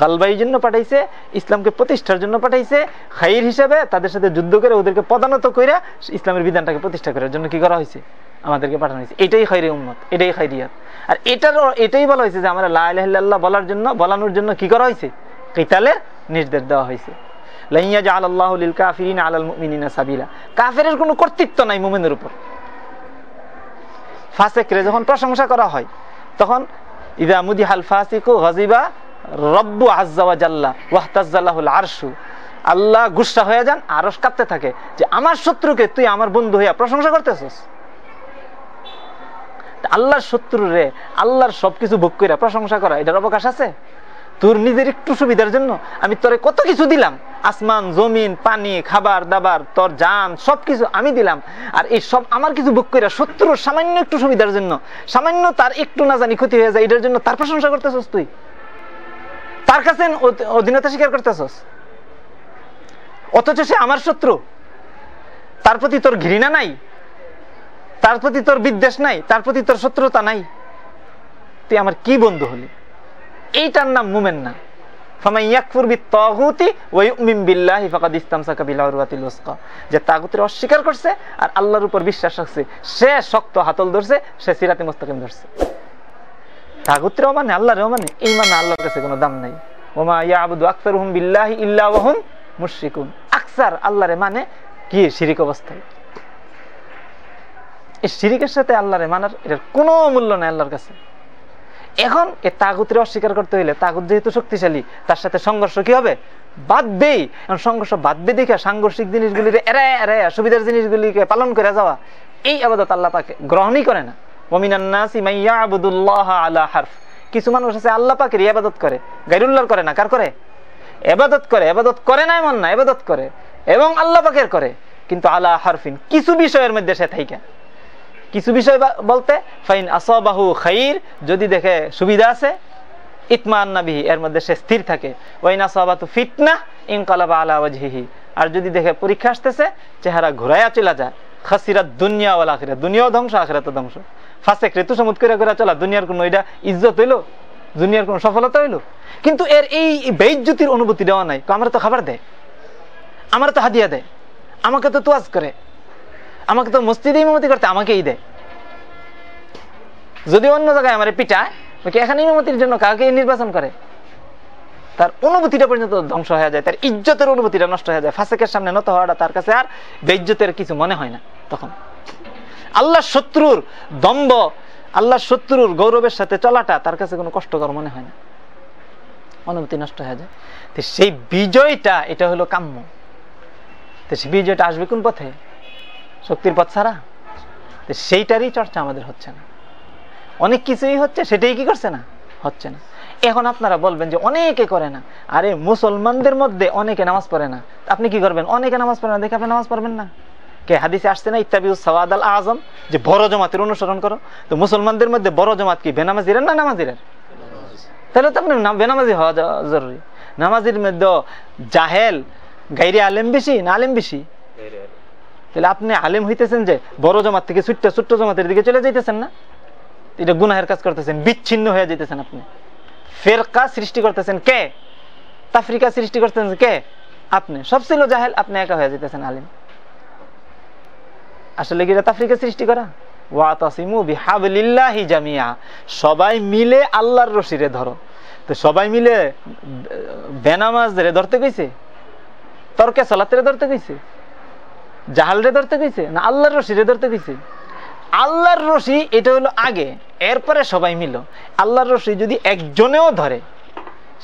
গালবা এই জন্য পাঠাইছে, ইসলামকে প্রতিষ্ঠার জন্য পাঠাইছে, খাইর হিসাবে তাদের সাথে যুদ্ধ করে ওদেরকে পদানত করে ইসলামের বিধানটাকে প্রতিষ্ঠা করার জন্য কি করা হয়েছে আমাদেরকে পাঠানো হয়েছে। এটাই খাইরে উম্মত, এটাই খাইরিয়াত আর এটার এটাই বলা হয়েছে যে আমরা লাহ বলার জন্য, বলানোর জন্য কি করা হয়েছে? কিতালের নির্দেশ দেওয়া হয়েছে। লাইয়া জা আল্লাহ লিল কাফিরিন মুমিনিনা সাবিলা। কোনো কর্তৃত্ব নাই মুমিনের উপর। যখন প্রশংসা করা হয়, তখন ইদা মুদি হাল ফাসিকু রব্বু আজ্জাওয়া জাল্লা ওয়াহতাজ্জাল্লাহুল আরশু। আল্লাহ গুসা হয়ে যান আরস কাঁপতে থাকে যে, আমার শত্রুকে তুই আমার বন্ধু হইয়া প্রশংসা করতেছস? আল্লাহর শত্রু রে, আল্লাহর সবকিছু ভোগ করে প্রশংসা করা, এটার অবকাশ আছে? তোর নিজের একটু সুবিধার জন্য আমি তোরে কত কিছু দিলাম? আসমান, জমিন, পানি, খাবার, দাবার, তোর জান, সবকিছু আমি দিলাম। আর এই সব আমার কিছু ভোগ করে শত্রুর সামান্য একটু সুবিধার জন্য, সামান্য তার একটু না জানি ক্ষতি হয়ে যায়, এটার জন্য তার প্রশংসা করতেছস তুই? তার কাছে অধীনতা স্বীকার করতেছস? অথচ সে আমার শত্রু। তার প্রতি তোর ঘৃণা নাই? তার প্রতি তোর বিদ্বেষ নাই, তার প্রতি তোর শত্রুতা নাই। তুই আমার কি বন্ধু হলি? এইটার নাম মুমেন না। বিল্লাহি অস্বীকার করছে আর আল্লাহর উপর বিশ্বাস রাখছে। সে শক্ত হাতল ধরছে, সে সিরাতে মুস্তাকিম ধরছে। মানে আল্লাহর মানে এই মানে আল্লাহর কাছে কোনো দাম নাই। ওমা বিল্লাহি ইল্লা ওয়া হুম মুশরিকুন। আকসার আল্লাহরে মানে কি? শিরিক অবস্থায়। এই শিরিকের সাথে আল্লাহরে মানার এটার কোনো মূল্য নাই আল্লাহর কাছে। এখন এ তাগুতের অস্বীকার করতে হইলে, তাগুত যেহেতু শক্তিশালী, তার সাথে সংঘর্ষ কি হবে? বাদবেই এখন সংঘর্ষ বাদবে দেখে সাংঘর্ষিক জিনিসগুলির এরা এরা সুবিধার জিনিসগুলিকে পালন করে যাওয়া, এই আবাদত আল্লাহ পাকে গ্রহণই করে না। কিছু মানুষ আছে আল্লাহ পাকের ইবাদত করে, গাইরুল্লাহর করে না, কার করে? এবাদত করে এবাদত করে না এমন না, এবাদত করে। এবং আল্লাহ পাকের করে, কিন্তু আলা হারফিন কিছু বিষয়ের মধ্যে সে থাইকা। কিছু বিষয় বলতে, ফাইন আসাবাহু খাইর, যদি দেখে সুবিধা আছে, ইতমান নাবিহি এর মধ্যে সে স্থির থাকে। ওয়াইন আসাবাতু ফিতনা, ইনকালাবা আলা ওয়াজহিহি। আর যদি দেখে পরীক্ষা আসতেছে, চেহারা ঘুরাইয়া চলা যায়। খাসিরাত দুনিয়া ওয়াল আখিরা দুনিয়াও ধ্বংস আখিরাত ধ্বংস। ফাসেক ঋতু সমুদ করে করে চলা দুনিয়ার কোনো এটা ইজ্জত হইল? দুনিয়ার কোনো সফলতা হইল? কিন্তু এর এই বেইজ্জতির অনুভূতি দেওয়া নাই। আমার তো খাবার দেয় আমার তো হাদিয়া দেয় আমাকে তো তোয়াজ করে। আমাকে তো মসজিদে ইমামতি করতে, আমাকেই দেয় যদি অন্য জায়গায় আমার পিটায় ওকে এখানে ইমামতির জন্য কাকে নির্বাচন করে, তার অনুভূতিটা পর্যন্ত ধ্বংস হয়ে যায়, তার ইজ্জতের অনুভূতিটা নষ্ট হয়ে যায়, ফাঁসেকের সামনে নত হওয়াটা তার কাছে আর বেইজ্জতের কিছু মনে হয় না তখন। আল্লাহ শত্রুর দম্ব আল্লাহ শত্রুর গৌরবের সাথে চলাটা তার কাছে কোনো কষ্টকর মনে হয় না। অনুভূতি নষ্ট হয়ে যায়। তো সেই বিজয়টা, এটা হলো কাম্য। তো সেই বিজয়টা আসবে কোন পথে? শক্তির পথ ছাড়া? তো সেইটারই চর্চা আমাদের হচ্ছে না। অনেক কিছুই হচ্ছে, সেটাই কি করছে না? হচ্ছে না। এখন আপনারা বলবেন যে অনেকে করে না। আরে মুসলমানদের মধ্যে অনেকে নামাজ পড়ে না। আপনি কি করবেন? অনেকে নামাজ পড়ে না, দেখে আপনি নামাজ পড়বেন না। কে হাদিসে আসছে না ইত্তাবি সওয়াদ আল আজম যে বড় জমাতের অনুসরণ করো। তো মুসলমানদের মধ্যে বড় জমাত কি বেনামাজিরের না নামাজিরের? তাহলে তো আপনি নাম- বেনামাজি হওয়া জরুরি। নামাজির মধ্যে জাহেল, গাইরে আলেম বেশি না আলেম বেশি? তাহলে আপনি আলেম হইতেছেন যে বড় জমাত থেকে ছোট্ট ছোট্ট জমাতের দিকে চলে যাইতেছেন না? এটা গুনাহের কাজ করতেছেন, বিচ্ছিন্ন হয়ে যেতেছেন আপনি। ফেরকা সৃষ্টি করতেছেন কে? তাফরিকা সৃষ্টি করতেছেন কে? আপনি। সব ছিল জাহেল, আপনি একা হয়ে যেতেছেন আলিম। আসলে কি তাফরিকা সৃষ্টি করা? সবাই মিলে আল্লাহর রশিরে ধরো। তো সবাই মিলে বেনামাজ ধরতে কইছে? তর্কে সালাতে ধরতে কইছে? জাহাল রে ধরতে কইছে না আল্লাহর রশি রে ধরতে কইছে? আল্লাহর রশি এটা হলো আগে, এরপরে সবাই মিল। আল্লাহর রশি যদি একজনেও ধরে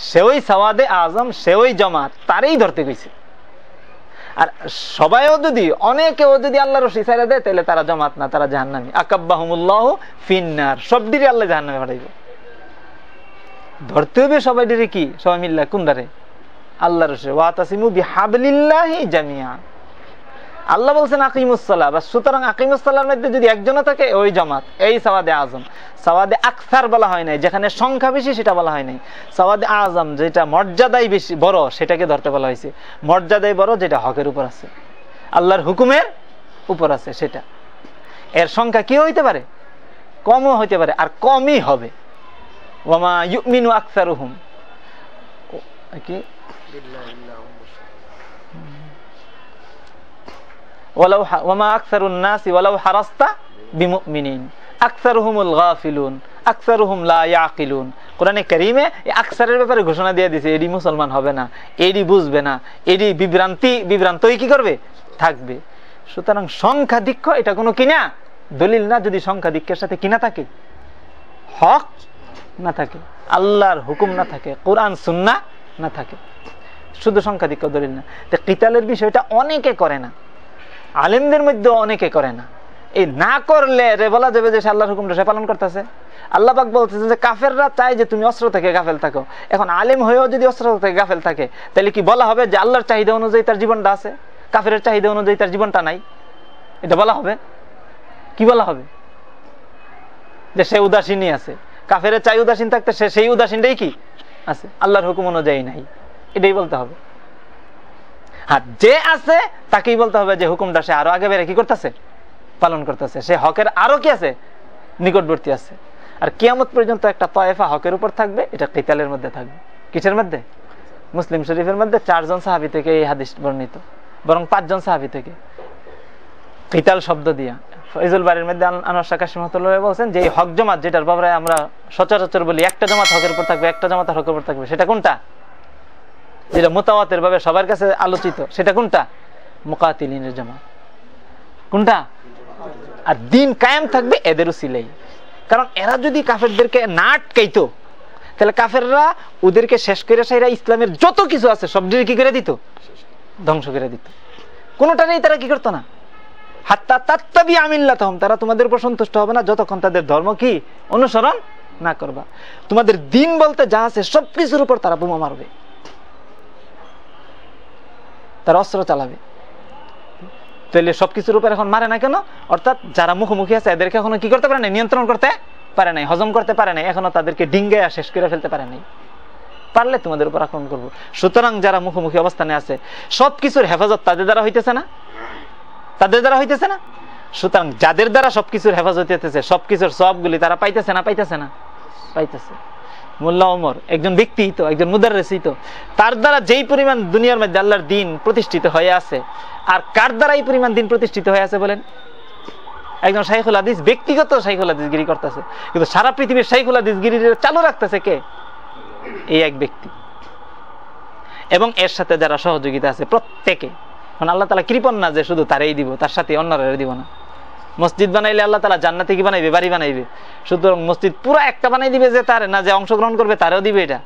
সে ওই সওয়াদে আজম সে ওই জমাত, তারই ধরতে কইছে। আর সবাইও যদি, অনেকেও যদি আল্লাহ রশি ছেড়ে দেয় তাহলে তারা জমাত না, তারা জাহান্নামি। আকাব্বাহুমুল্লাহ ফিন্নার, সব দিরে আল্লাহ জাহান্নামে পাঠাইবে। ধরতে হবে সবাই কি? সবাই মিল্লা কুন্ডারে আল্লাহ রশি। ওয়াতাসিমু বিহাবলিল্লাহি জামিয়া আল্লাহ বলছেন আকিমুসাল্লাহ বা সুতরাং আকিমুসাল্লাহর মধ্যে যদি একজনও থাকে, ওই জামাত, এই সাওয়াদে আজম। সাওয়াদে আকসার বলা হয় নাই, যেখানে সংখ্যা বেশি সেটা বলা হয় নাই। সাওয়াদে আজম যেটা মর্যাদাই বেশি, বড়, সেটাকে ধরতে বলা হয়েছে। মর্যাদাই বড়, যেটা হকের উপর আছে। আল্লাহর হুকুমের উপর আছে সেটা। এর সংখ্যা কি হইতে পারে? কমও হইতে পারে, আর কমই হবে। ওমা ইউমিনু আকসারুহুম। কি? ওয়ালাউ ওয়ামা আকসারুন নাসি হারাস্তা লা কোরআনে ব্যাপারে ঘোষণা দিয়ে দিয়েছে এডি মুসলমান হবে না, এডি বুঝবে না, এডি বিভ্রান্তি, বিভ্রান্তই কি করবে? থাকবে। সুতরাং সংখ্যাধিক্য এটা কোনো কিনা? দলিল না, যদি সংখ্যাধিক্যের সাথে কিনা থাকে। হক না থাকে, আল্লাহর হুকুম না থাকে, কোরআন, সুন্না না থাকে। শুধু সংখ্যাধিক্য দলিল না। কিতালের বিষয়টা অনেকে করে না। আলেমদের মধ্যে অনেকে করে না। এই না করলে রে বলা যাবে যে সে আল্লাহর হুকুমটা সে পালন করতেছে। আল্লাহ পাক বলতেছে যে কাফেররা চায় যে তুমি অস্ত্র থেকে গাফেল থাকো। এখন আলেম হয়েও যদি অস্ত্র থেকে গাফেল থাকে, তাহলে কি বলা হবে যে আল্লাহর চাহিদা অনুযায়ী তার জীবনটা আছে? কাফের চাহিদা অনুযায়ী তার জীবনটা নাই। এটা বলা হবে? কি বলা হবে? যে সে উদাসীনই আছে। কাফের চাই উদাসীন থাকতে সে সেই উদাসীনটাই কি? আছে। আল্লাহর হুকুম অনুযায়ী নাই। এটাই বলতে হবে। হ্যাঁ যে আছে, তাকেই বলতে হবে যে হুকুমটা সে আরও আগে বেড়ে কি করতেছে? পালন করতেছে। সে হকের আরও কি আছে? নিকটবর্তী আছে। আর কিয়ামত পর্যন্ত একটা তয়েফা হকের উপর থাকবে, এটা কিতালের মধ্যে থাকবে। কিসের মধ্যে? মুসলিম শরীফের মধ্যে চারজন সাহাবি থেকে এই হাদিস বর্ণিত। বরং পাঁচজন সাহাবি থেকে। কিতাল শব্দ দিয়া। ফৈজুল বাড়ির মধ্যে আন- আনোয়ার শাহ কাশিম বলছেন যে, এই হক জমাত যেটার ব্যাপারে আমরা সচরাচর বলি, একটা জমাত হকের উপর থাকবে, একটা জমাত হকের উপর থাকবে। সেটা কোনটা? যেটা মোতাওয়াতের ভাবে সবার কাছে আলোচিত, সেটা কোনটা? মুকাতিলিনের জামাত। কোনটা? আর দিন কায়েম থাকবে এদেরও সিলাই। কারণ এরা যদি কাফেরদেরকে না আটকাইতো, তাহলে কাফেররা ওদেরকে শেষ করে সাইরা ইসলামের যত কিছু আছে সব কি করে দিত? ধ্বংস করে দিত। কোনোটা নেই তারা কি করতো না? হাত্তা তাত্তাবি আমিল্লা তহম তারা তোমাদের উপর সন্তুষ্ট হবে না, যতক্ষণ তাদের ধর্ম কি অনুসরণ না করবা। তোমাদের দিন বলতে যা আছে সব কিছুর উপর তারা বোমা মারবে। তারা অস্ত্র চালাবে। তাহলে সবকিছুর উপর এখন মারে না কেন? অর্থাৎ যারা মুখোমুখি আছে, এদেরকে এখনও কি করতে পারে না নিয়ন্ত্রণ করতে পারে নাই, হজম করতে পারে নাই, এখনও তাদেরকে ডিঙ্গে শেষ করে ফেলতে পারে নাই। পারলে তোমাদের উপর আক্রমণ করব। সুতরাং যারা মুখোমুখি অবস্থানে আছে, সবকিছুর হেফাজত তাদের দ্বারা হইতেছে না? তাদের দ্বারা হইতেছে না? সুতরাং যাদের দ্বারা সবকিছুর হেফাজত হইতেছে, সবকিছুর সবগুলি তারা পাইতেছে না পাইতেছে না? পাইতেছে। মোল্লা ওমর, একজন ব্যক্তি তো, একজন মুদাররেসি তো। তার দ্বারা যেই পরিমাণ দুনিয়ার মধ্যে আল্লাহর দিন প্রতিষ্ঠিত হয়ে আছে, আর কার দ্বারা এই পরিমাণ দিন প্রতিষ্ঠিত হয়ে আছে বলেন? একজন শাইখুল হাদিস, ব্যক্তিগত শাইখুল হাদিস গিরি করতেছে। কিন্তু সারা পৃথিবীর শাইখুল হাদিস গিরি চালু রাখতেছে কে? এই এক ব্যক্তি। এবং এর সাথে যারা সহযোগিতা আছে প্রত্যেকে। মানে আল্লাহ তালা কৃপন না যে শুধু তারাই দিব, তার সাথে অন্যরা দিব না। মসজিদ বানাইলে আল্লাহ তালা জান্নাতে কি বানাইবে? বাড়ি বানাইবে। সুতরাং মসজিদ পুরো একটা বানাই দিবে যে তার না যে অংশগ্রহণ করবে, তারও দিবে এটা।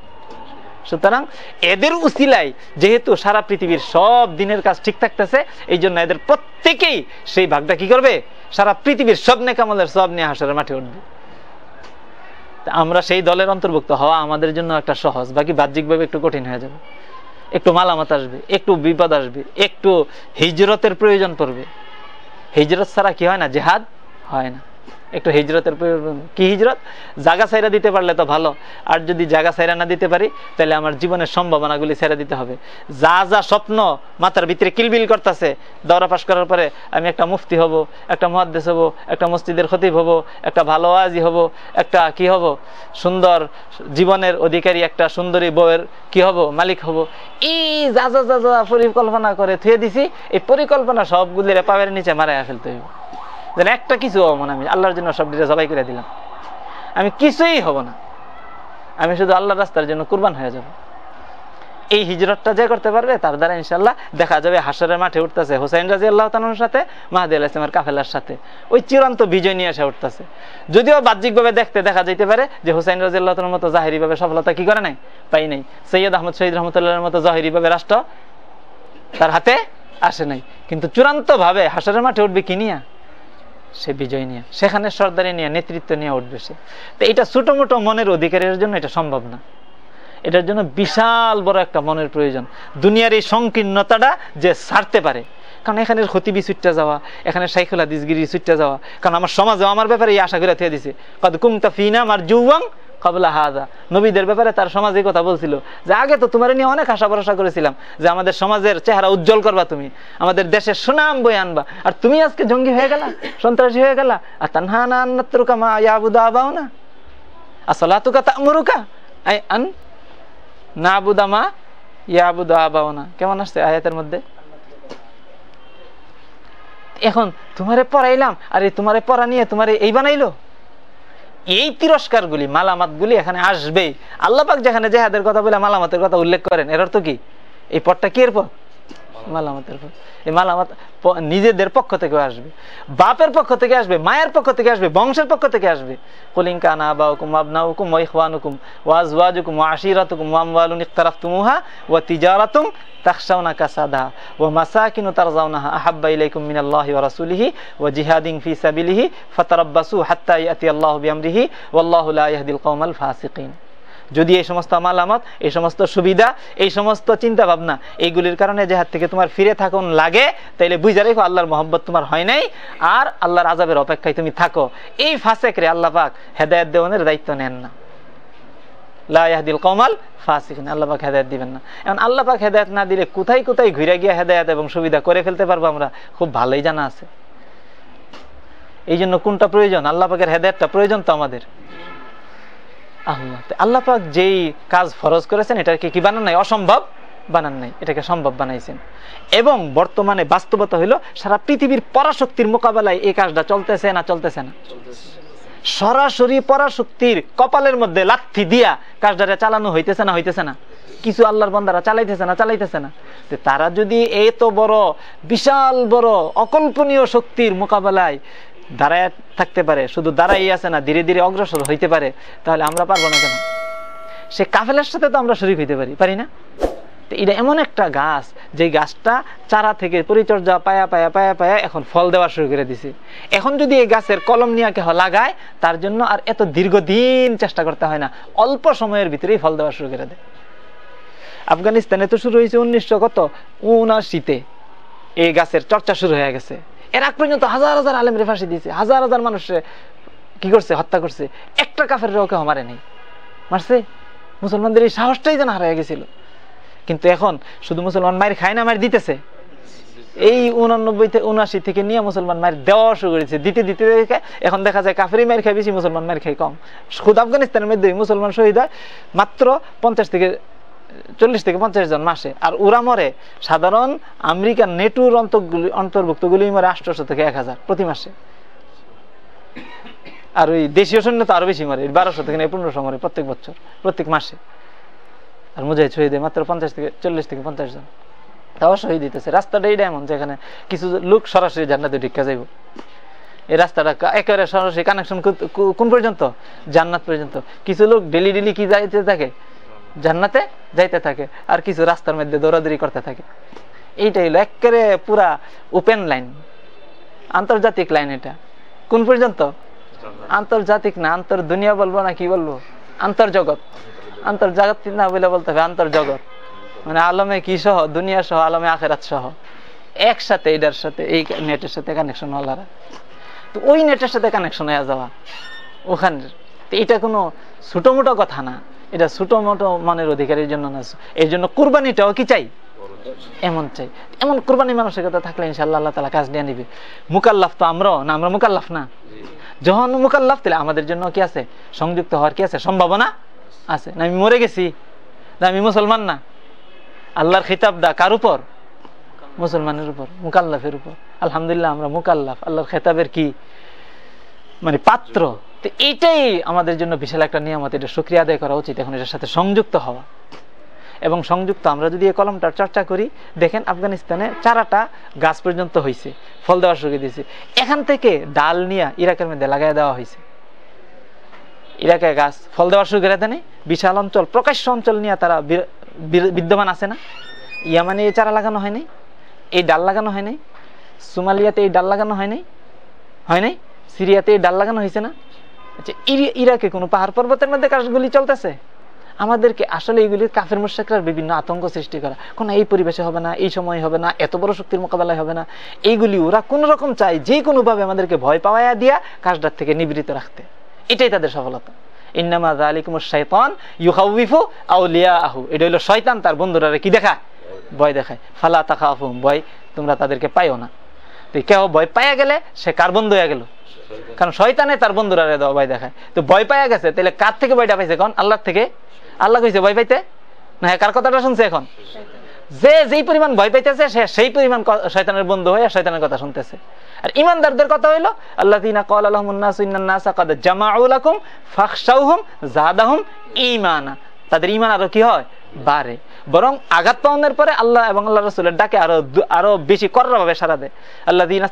সুতরাং এদের উসিলাই যেহেতু সারা পৃথিবীর সব দিনের কাজ ঠিক থাকতেছে এই জন্য এদের প্রত্যেকেই সেই ভাগটা কি করবে? সারা পৃথিবীর সব নেকামলের সব নিয়ে হাসরের মাঠে উঠবে। আমরা সেই দলের অন্তর্ভুক্ত হওয়া আমাদের জন্য একটা সহজ। বাকি বাহ্যিকভাবে একটু কঠিন হয়ে যাবে। একটু মালামাত আসবে, একটু বিপদ আসবে, একটু হিজরতের প্রয়োজন পড়বে। হিজরত ছাড়া কি হয় না? জেহাদ হয় না। একটু হিজরতের কি হিজরত? জাগা সাইরা দিতে পারলে তো ভালো। আর যদি জাগা সাইরা না দিতে পারি, তাহলে আমার জীবনের সম্ভাবনাগুলি ছেড়ে দিতে হবে। যা যা স্বপ্ন মাথার ভিতরে কিলবিল করতেছে দৌড়া পাশ করার পরে আমি একটা মুফতি হব, একটা মহাদ্দেশ হব, একটা মসজিদের খতিব হব, একটা ভালো আজি হব, একটা কি হব? সুন্দর জীবনের অধিকারী, একটা সুন্দরী বউয়ের কি হব? মালিক হব। এই যা যা যা যা পরিকল্পনা করে থুয়ে দিছি, এই পরিকল্পনা সবগুলির পাবের নিচে মারাইয়া ফেলতে হইব। যেন একটা কিছু হব না আমি আল্লাহর জন্য সব ডিটা সবাই করে দিলাম। আমি কিছুই হব না। আমি শুধু আল্লাহর রাস্তার জন্য কুরবান হয়ে যাব। এই হিজরতটা যে করতে পারবে, তার দ্বারা ইনশাল্লাহ দেখা যাবে হাসরের মাঠে উঠতেছে হুসাইন রাজি আল্লাহ তানুর সাথে, মাহাদি আল ইসলামের কাফেলার সাথে। ওই চিরন্ত বিজয় নিয়ে এসে উঠতেছে। যদিও বাহ্যিকভাবে দেখতে দেখা যেতে পারে যে হুসাইন রাজি আল্লাহ মতো জাহিরি ভাবে সফলতা কি করে নাই? পাই নাই। সৈয়দ আহমদ শহীদ রহমতুল্লাহর মতো জাহিরি ভাবে রাষ্ট্র তার হাতে আসে নাই। কিন্তু চূড়ান্ত ভাবে হাসরের মাঠে উঠবে কি নিয়া? সে বিজয় নিয়ে, সেখানে সর্দারি নিয়ে, নেতৃত্ব নিয়ে উঠবে সে তো এটা ছোটো মোটো মনের অধিকারের জন্য এটা সম্ভব না। এটার জন্য বিশাল বড় একটা মনের প্রয়োজন। দুনিয়ার এই সংকীর্ণতাটা যে ছাড়তে পারে। কারণ এখানে খতিবি সুইটটা যাওয়া, এখানে সাইকুল হাদিসগিরি সুইটটা যাওয়া, কারণ আমার সমাজে আমার ব্যাপারে এই আশা করে থিয়ে দিছে। কত কুমতা ফিনা আমার জুয়াং কবলা হাজা। নবীদের ব্যাপারে তার সমাজে কথা বলছিল। যে আগে তো তোমার নিয়ে অনেক আশা ভরসা করেছিলাম যে আমাদের সমাজের চেহারা উজ্জ্বল করবা তুমি, আমাদের দেশের সুনাম বই আনবা। আর তুমি আজকে জঙ্গি হয়ে গেলা, সন্ত্রাসী হয়ে গেলা। আর তানহা না আন্নাত্রুকা মা ইয়াবুদা আবাও না আসলাতুকা তামুরুকা আই আন না বুদা মা ইয়াবুদা আবাও না কেমন আসছে আয়াতের মধ্যে? এখন তোমারে পড়াইলাম, আরে তোমারে পড়া নিয়ে তোমারে এই বানাইলো? এই তিরস্কারগুলি, মালামাতগুলি এখানে আসবেই। আল্লাপাক যেখানে জেহাদের কথা বলে মালামাতের কথা উল্লেখ করেন, এর অর্থ কি? এই পথটা কি এর পথ? মালামাতের পথ এই মালামাত নিজেদের পক্ষ থেকে আসবে। বাপের পক্ষ থেকে আসবে, মায়ের পক্ষ থেকে আসবে, বংশের পক্ষ থেকে আসবে। কলিঙ্কা না বা হুকুম আবনা হুকুম ওয়াইখানুকুম ওয়াজ ওয়াজ হুকুম আশিরাতুকুম ওয়ামওয়ালুন ইখতারাফতুমুহা ওয়া তিজারাতুম তাখশাউনা কাসাদা ওয়া ফি সাবিলিহি লা ইয়াহদিল কওমাল ফাসিকিন। যদি এই সমস্ত মালামত, এই সমস্ত সুবিধা, এই সমস্ত চিন্তা ভাবনা এইগুলির কারণে জেহাদ থেকে তোমার ফিরে থাকুন লাগে, তাইলে বুঝা রেখো আল্লাহর মহব্বত তোমার হয় নাই, আর আল্লাহর আজাবের অপেক্ষায় তুমি থাকো। এই ফাঁসেক রে আল্লাহ পাক হেদায়ত দেওয়ানের দায়িত্ব নেন না। লাহাদিল কমাল ফাসিকিন, আল্লাহ পাক হেদায়ত দিবেন না। এখন আল্লাহ পাক হেদায়ত না দিলে কোথায় কোথায় ঘুরে গিয়ে হেদায়ত এবং সুবিধা করে ফেলতে পারব আমরা? খুব ভালোই জানা আছে। এই জন্য কোনটা প্রয়োজন? আল্লাহ পাকের হেদায়তটা প্রয়োজন তো আমাদের। আল্লাহ। আল্লাহ পাক যেই কাজ ফরজ করেছেন, এটাকে কি বানান নাই? অসম্ভব বানান নাই। এটাকে সম্ভব বানাইছেন। এবং বর্তমানে বাস্তবতা হইল, সারা পৃথিবীর পরাশক্তির মোকাবেলায় এই কাজটা চলতেছে না চলতেছে না? সরাসরি পরাশক্তির কপালের মধ্যে লাথি দিয়া কাজটা চালানো হইতেছে না হইতেছে না? কিছু আল্লাহর বান্দারা চালাইতেছে না চালাইতেছে না? তারা যদি এত বড়, বিশাল বড়, অকল্পনীয় শক্তির মোকাবেলায় দাঁড়ায় থাকতে পারে, শুধু দাঁড়াই আছে না, ধীরে ধীরে অগ্রসর হইতে পারে, তাহলে আমরা পারব না কেন? সে কাফেলার সাথে তো আমরা শরীর হইতে পারি পারি না? এটা এমন একটা গাছ, যে গাছটা চারা থেকে পরিচর্যা পায়া পায়া পায়া পায়া এখন ফল দেওয়া শুরু করে দিছে। এখন যদি এই গাছের কলম নিয়ে কেহ লাগায়, তার জন্য আর এত দীর্ঘদিন চেষ্টা করতে হয় না, অল্প সময়ের ভিতরেই ফল দেওয়া শুরু করে দেয়। আফগানিস্তানে তো শুরু হয়েছে উনিশশো কত? উনাশিতে এই গাছের চর্চা শুরু হয়ে গেছে। এর আগ পর্যন্ত হাজার হাজার আলেমরে ফাঁসি দিয়েছে, হাজার হাজার মানুষে কি করছে, হত্যা করছে। একটা কাফের ওকে মারে নেই মারছে? মুসলমানদের এই সাহসটাই যেন হারিয়ে গেছিল। কিন্তু এখন শুধু মুসলমান মায়ের খায় না, মায়ের দিতেছে। এই উনানব্বই থেকে উনআশি থেকে নিয়ে মুসলমান মায়ের দেওয়া শুরু করেছে। দিতে দিতে এখন দেখা যায় কাফেরি মায়ের খায়, বেশি মুসলমান মায়ের খায় কম। খুদ আফগানিস্তানের মধ্যে মুসলমান শহীদ হয়। মাত্র পঞ্চাশ থেকে চল্লিশ থেকে পঞ্চাশ জন মাসে। আর ওরা মরে সাধারণ আমেরিকার নেটুর অন্তর্ভুক্তগুলি মরে আষ্টশো থেকে এক হাজার প্রতি মাসে। আর ওই দেশীয় সৈন্য তো আরও বেশি মরে বারোশো থেকে পনেরোশো মরে প্রত্যেক বছর, প্রত্যেক মাসে। আর মুজাহিদ শহীদ মাত্র পঞ্চাশ থেকে চল্লিশ থেকে পঞ্চাশ জন। তাও শহীদ দিতেছে রাস্তাটা এইটা এমন যেখানে কিছু লোক সরাসরি জান্নাতে ঢিকা যাইব। এই রাস্তাটা একেবারে সরাসরি কানেকশন কোন পর্যন্ত? জান্নাত পর্যন্ত। কিছু লোক ডেলি ডেলি কি যাইতে থাকে? জান্নাতে যাইতে থাকে আর কিছু রাস্তার মধ্যে দৌড়াদৌড়ি করতে থাকে। এইটাই হলো একেবারে পুরা ওপেন লাইন আন্তর্জাতিক লাইন এটা। কোন পর্যন্ত? আন্তর্জাতিক না আন্তর দুনিয়া বলব না কি বলব? আন্তর্জগৎ। আন্তর্জাগত না বলে বলতে হবে আন্তর্জগৎ। মানে আলমে কি সহ? দুনিয়া সহ আলমে আখেরাত সহ। একসাথে এটার সাথে এই নেটের সাথে কানেকশন হলারা তো ওই নেটের সাথে কানেকশন হয়ে যাওয়া। ওখানে এটা কোনো ছোটো মোটো কথা না। এটা ছোটো মোটো মনের অধিকারের জন্য না এই জন্য কোরবানিটাও কি চাই? এমন চাই। এমন কোরবানি মানুষের কথা থাকলে ইনশাল্লাহ আল্লাহ তালা কাজ নিয়ে নিবে। মুকাল্লাফ তো আমরাও না, আমরা মুকাল্লাফ না। যখন মুকাল্লাফ তাহলে আমাদের জন্য কি আছে? সংযুক্ত হওয়ার কি আছে? সম্ভাবনা আছে। না, আমি মরে গেছি, না, আমি মুসলমান না। আল্লাহর খিতাব দা কার উপর? মুসলমানের উপর, মুকাল্লাফের উপর। আলহামদুলিল্লাহ আমরা মুকাল্লাফ। আল্লাহর খেতাবের কি? মানে পাত্র। তো এইটাই আমাদের জন্য বিশাল একটা নিয়ামত, এটা সুক্রিয়া আদায় করা উচিত এখন এটার সাথে সংযুক্ত হওয়া। এবং সংযুক্ত আমরা যদি এই কলমটার চর্চা করি, দেখেন আফগানিস্তানে চারাটা গাছ পর্যন্ত হয়েছে ফল দেওয়া শুরু দিয়েছে। এখান থেকে ডাল নিয়ে ইরাকের মধ্যে লাগাই দেওয়া হয়েছে ইরাকে গাছ ফল দেওয়া শুরু করে বিশাল অঞ্চল, প্রকাশ্য অঞ্চল নিয়ে তারা বিদ্যমান আছে না। ইয়ামানে এই চারা লাগানো হয়নি, এই ডাল লাগানো হয়নি, সোমালিয়াতে এই ডাল লাগানো হয়নি হয় নাই সিরিয়াতে ডাল লাগানো হয়েছে না? আচ্ছা ইরাকে কোনো পাহাড় পর্বতের মধ্যে কাজগুলি চলতেছে? আমাদেরকে আসলে এইগুলির কাফের মুশাকরার বিভিন্ন আতঙ্ক সৃষ্টি করা। কোনো এই পরিবেশে হবে না, এই সময় হবে না, এত বড় শক্তির মোকাবেলায় হবে না। এইগুলি ওরা কোন রকম চায় যে কোনোভাবে আমাদেরকে ভয় পাওয়াইয়া দিয়া কাজটার থেকে নিবৃত রাখতে। এটাই তাদের সফলতা। ইন্নামা আলিকুমুর শৈতান ইউহাউফু আউলিয়া আহু এটা হলো শয়তান তার বন্ধুরা কি দেখায়? ভয় দেখায়। ফালা আফুম ভয় তোমরা তাদেরকে পাইও না। তো কেউ ভয় পাইয়া গেলে সে কার বন্ধু হয়ে গেল? কারণ শয়তানে তার বন্ধুরা ভয় দেখায়। তো ভয় পাইয়া গেছে তাহলে কার থেকে ভয়টা পাইছে এখন? আল্লাহ থেকে? আল্লাহ কইছে, ভয় পাইতে? না হ্যাঁ কার কথাটা শুনছে এখন? যে যেই পরিমাণ ভয় পাইতেছে, সে সেই পরিমাণ শয়তানের বন্ধু হয়ে শয়তানের কথা শুনতেছে। আর ইমানদারদের কথা হইল আল্লাহ তিনা কল আলহমুন্নাসাকাদ জামাউলাকুম ফাখশাউহুম জাদাহুম ঈমানা। তাদের ঈমান আরও কি হয়? বাড়ে। বরং আঘাত পাওয়ানোর পরে আল্লাহ এবং আল্লাহ রসুলের ডাকে আরও আরও বেশি করভাবে সারা দেয়। আল্লাহ দিন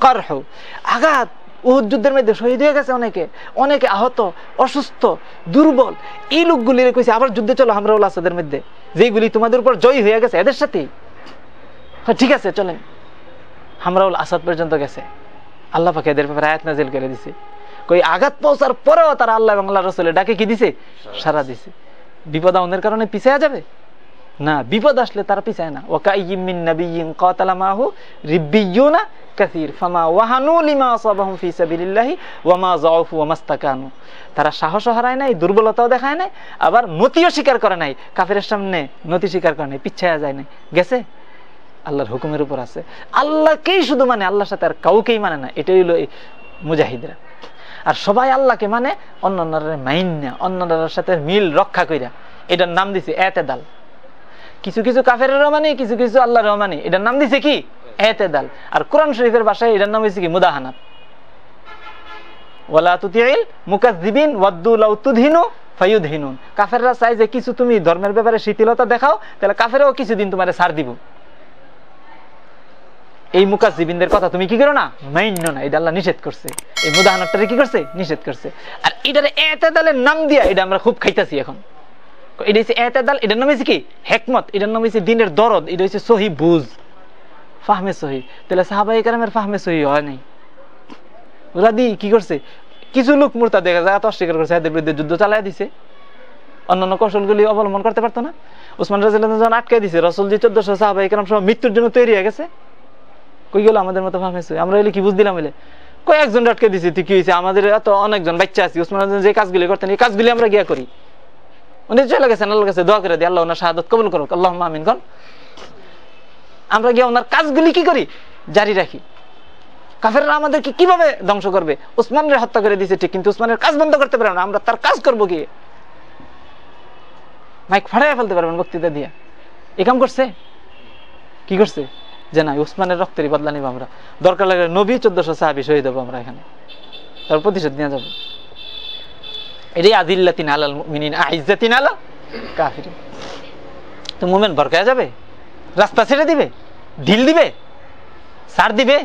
কারহু। আঘাত, উহুদ মধ্যে শহীদ হয়ে গেছে অনেকে। অনেকে আহত, অসুস্থ, দুর্বল। এই লোকগুলি কইছে, আবার যুদ্ধে চলো হামরাউল আসাদের মধ্যে। যেগুলি তোমাদের উপর জয়ী হয়ে গেছে, এদের সাথেই ঠিক আছে, চলেন। হামরাউল আসাদ পর্যন্ত গেছে। আল্লাহ পাকে এদের ব্যাপারে আয়াত নাজিল করে দিছে। কই আঘাত পৌঁছার পরেও তারা আল্লাহ এবং আল্লাহ রসুলের ডাকে কি দিছে? সারা দিছে। বিপদ আমাদের কারণে পিছিয়ে যাবে? না, বিপদ আসলে তারা পিছায় না। ওয়া কাইয়িম মিন কাতালা মাহু রিব্বিয়ুনা কাসীর। ফামা লিমা আসাবাহুম ওয়া মা যাউফু ওয়া মাস্তাকানু। তারা সাহসও হারায় নাই, দুর্বলতাও দেখায় নাই, আবার নতিও স্বীকার করে নাই। কাফেরের সামনে নতি স্বীকার করে নাই, পিছায়া যায় নাই। গেছে? আল্লাহর হুকুমের উপর আছে। আল্লাহকেই শুধু মানে আল্লাহর সাথে আর কাউকেই মানে না। এটাই হলো মুজাহিদরা। আর সবাই আল্লাহকে মানে অন্যান্যরা মাইন না অন্যান্যর সাথে মিল রক্ষা কইরা। এটার নাম দিছে এতেদাল। কিছু কিছু কাফের রহমানি কিছু কিছু আল্লাহ রহমানি এটার নাম দিছে কি? এতেদাল। আর কোরআন শরীফের ভাষায় এটার নাম হয়েছে কি? মুদাহানাত। ওয়ালা তুতিল মুকাজ্জিবিন ওয়াদ্দু লাউ তুদহিনু ফায়ুদহিনুন। কাফেররা চাই যে কিছু তুমি ধর্মের ব্যাপারে শিথিলতা দেখাও, তাহলে কাফেরও কিছুদিন তোমারে সার দিব। এই মুকাজিবিনদের কথা তুমি কি করো না? মাইন্য না, এটা আল্লাহ নিষেধ করছে। এই মুদাহানটারে কি করছে? নিষেধ করছে। আর এটার এতেদালের নাম দিয়া এটা আমরা খুব খাইতাছি এখন। এটা হচ্ছে এতেদাল, এটার নাম কি? হেকমত। এটার নাম দিনের দরদ। এটা হচ্ছে সহি বুঝ। ফাহমে সহি। তাহলে কারামের ফাহমে সহি হয় নাই। ওরা দি কি করছে? কিছু লোক মূর্তা দেখা যায় অস্বীকার করছে, এদের বিরুদ্ধে যুদ্ধ চালাই দিছে। অন্যান্য কৌশলগুলি অবলম্বন করতে পারতো না। উসমান রাজিল যখন আটকে দিছে রসুলজি চোদ্দশো সাহাবাই কারাম সব মৃত্যুর জন্য তৈরি হয়ে গেছে। কই গেল আমাদের মতো ফার্মেসি আমরা এলে কি বুঝ দিলাম এলে? কই একজন আটকে দিছি তুই কি হয়েছে। আমাদের এত অনেকজন বাচ্চা আছি উসমান যে কাজগুলি করতেন, এই কাজগুলি আমরা গিয়া করি। উনি কাছে দোয়া করে দিই আল্লাহ ওনার শাহাদত কবুল করুক। আল্লাহ কন। আমরা ওনার কাজগুলি কি করি? জারি রাখি। কাফেররা আমাদেরকে কীভাবে ধ্বংস করবে? উসমানের হত্যা করে দিয়েছে ঠিক, কিন্তু উসমানের কাজ বন্ধ করতে পারবে না। আমরা তার কাজ করব কি? মাইক ফাড়াই ফেলতে পারবেন বক্তৃতা দিয়ে। এ কাম করছে? কি করছে? যে না উসমানের রক্তেরই বদলা নিব আমরা। দরকার লাগলে নবী চোদ্দশো সাহাবি শহীদ হব আমরা এখানে। তার প্রতিশোধ নিয়ে যাব। এটাই আদিল্লাতিন আলাল মিনিন আইজাতিন আলা কাফির তো মুমেন্ট ভরকায়া যাবে? রাস্তা ছেড়ে দিবে? ঢিল দিবে? সার দিবে?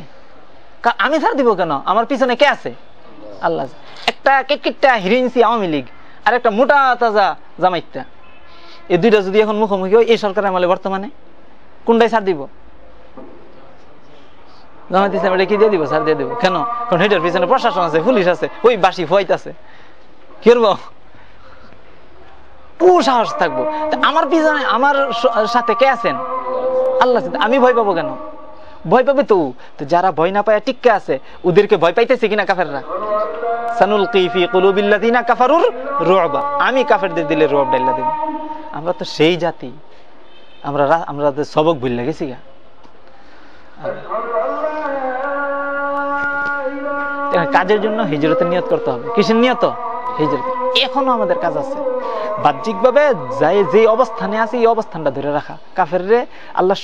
আমি সার দিব কেন? আমার পিছনে কে আছে? আল্লাহ। একটা কেটকেটটা হিরিনসি আওয়ামী লীগ আর একটা মোটা তাজা জামাইটা এই দুইটা যদি এখন মুখোমুখি হয়, এই সরকার আমলে বর্তমানে কোনটাই সার দিব? এটা কি দিয়ে সার দিয়ে কেন? কারণ পিছনে প্রশাসন আছে, পুলিশ আছে, ওই বাসি আছে। সাহস থাকব। আমার পিছনে, আমার সাথে কে আছেন? আল্লাহ আমি ভয় পাবো কেন? ভয় পাবে তো তো যারা ভয় না পায় টিক্কে আছে? ওদেরকে ভয় পাইতেছে কিনা কাফেররা? সানুল কিফি কুলুবিল্লাযিনা কাফারুর রুবা। আমি কাফেরদের দিলে রুব ডাইলা দেব। আমরা তো সেই জাতি। আমরা আমরা সবক ভুল গেছি গা। কাজের জন্য হিজরতের নিয়ত করতে হবে। কিসের নিয়ত? হিজরত। এখনও আমাদের কাজ আছে। বাহ্যিকভাবে যে অবস্থানে আছে, এই অবস্থানটা ধরে রাখা। কাফের আল্লাহ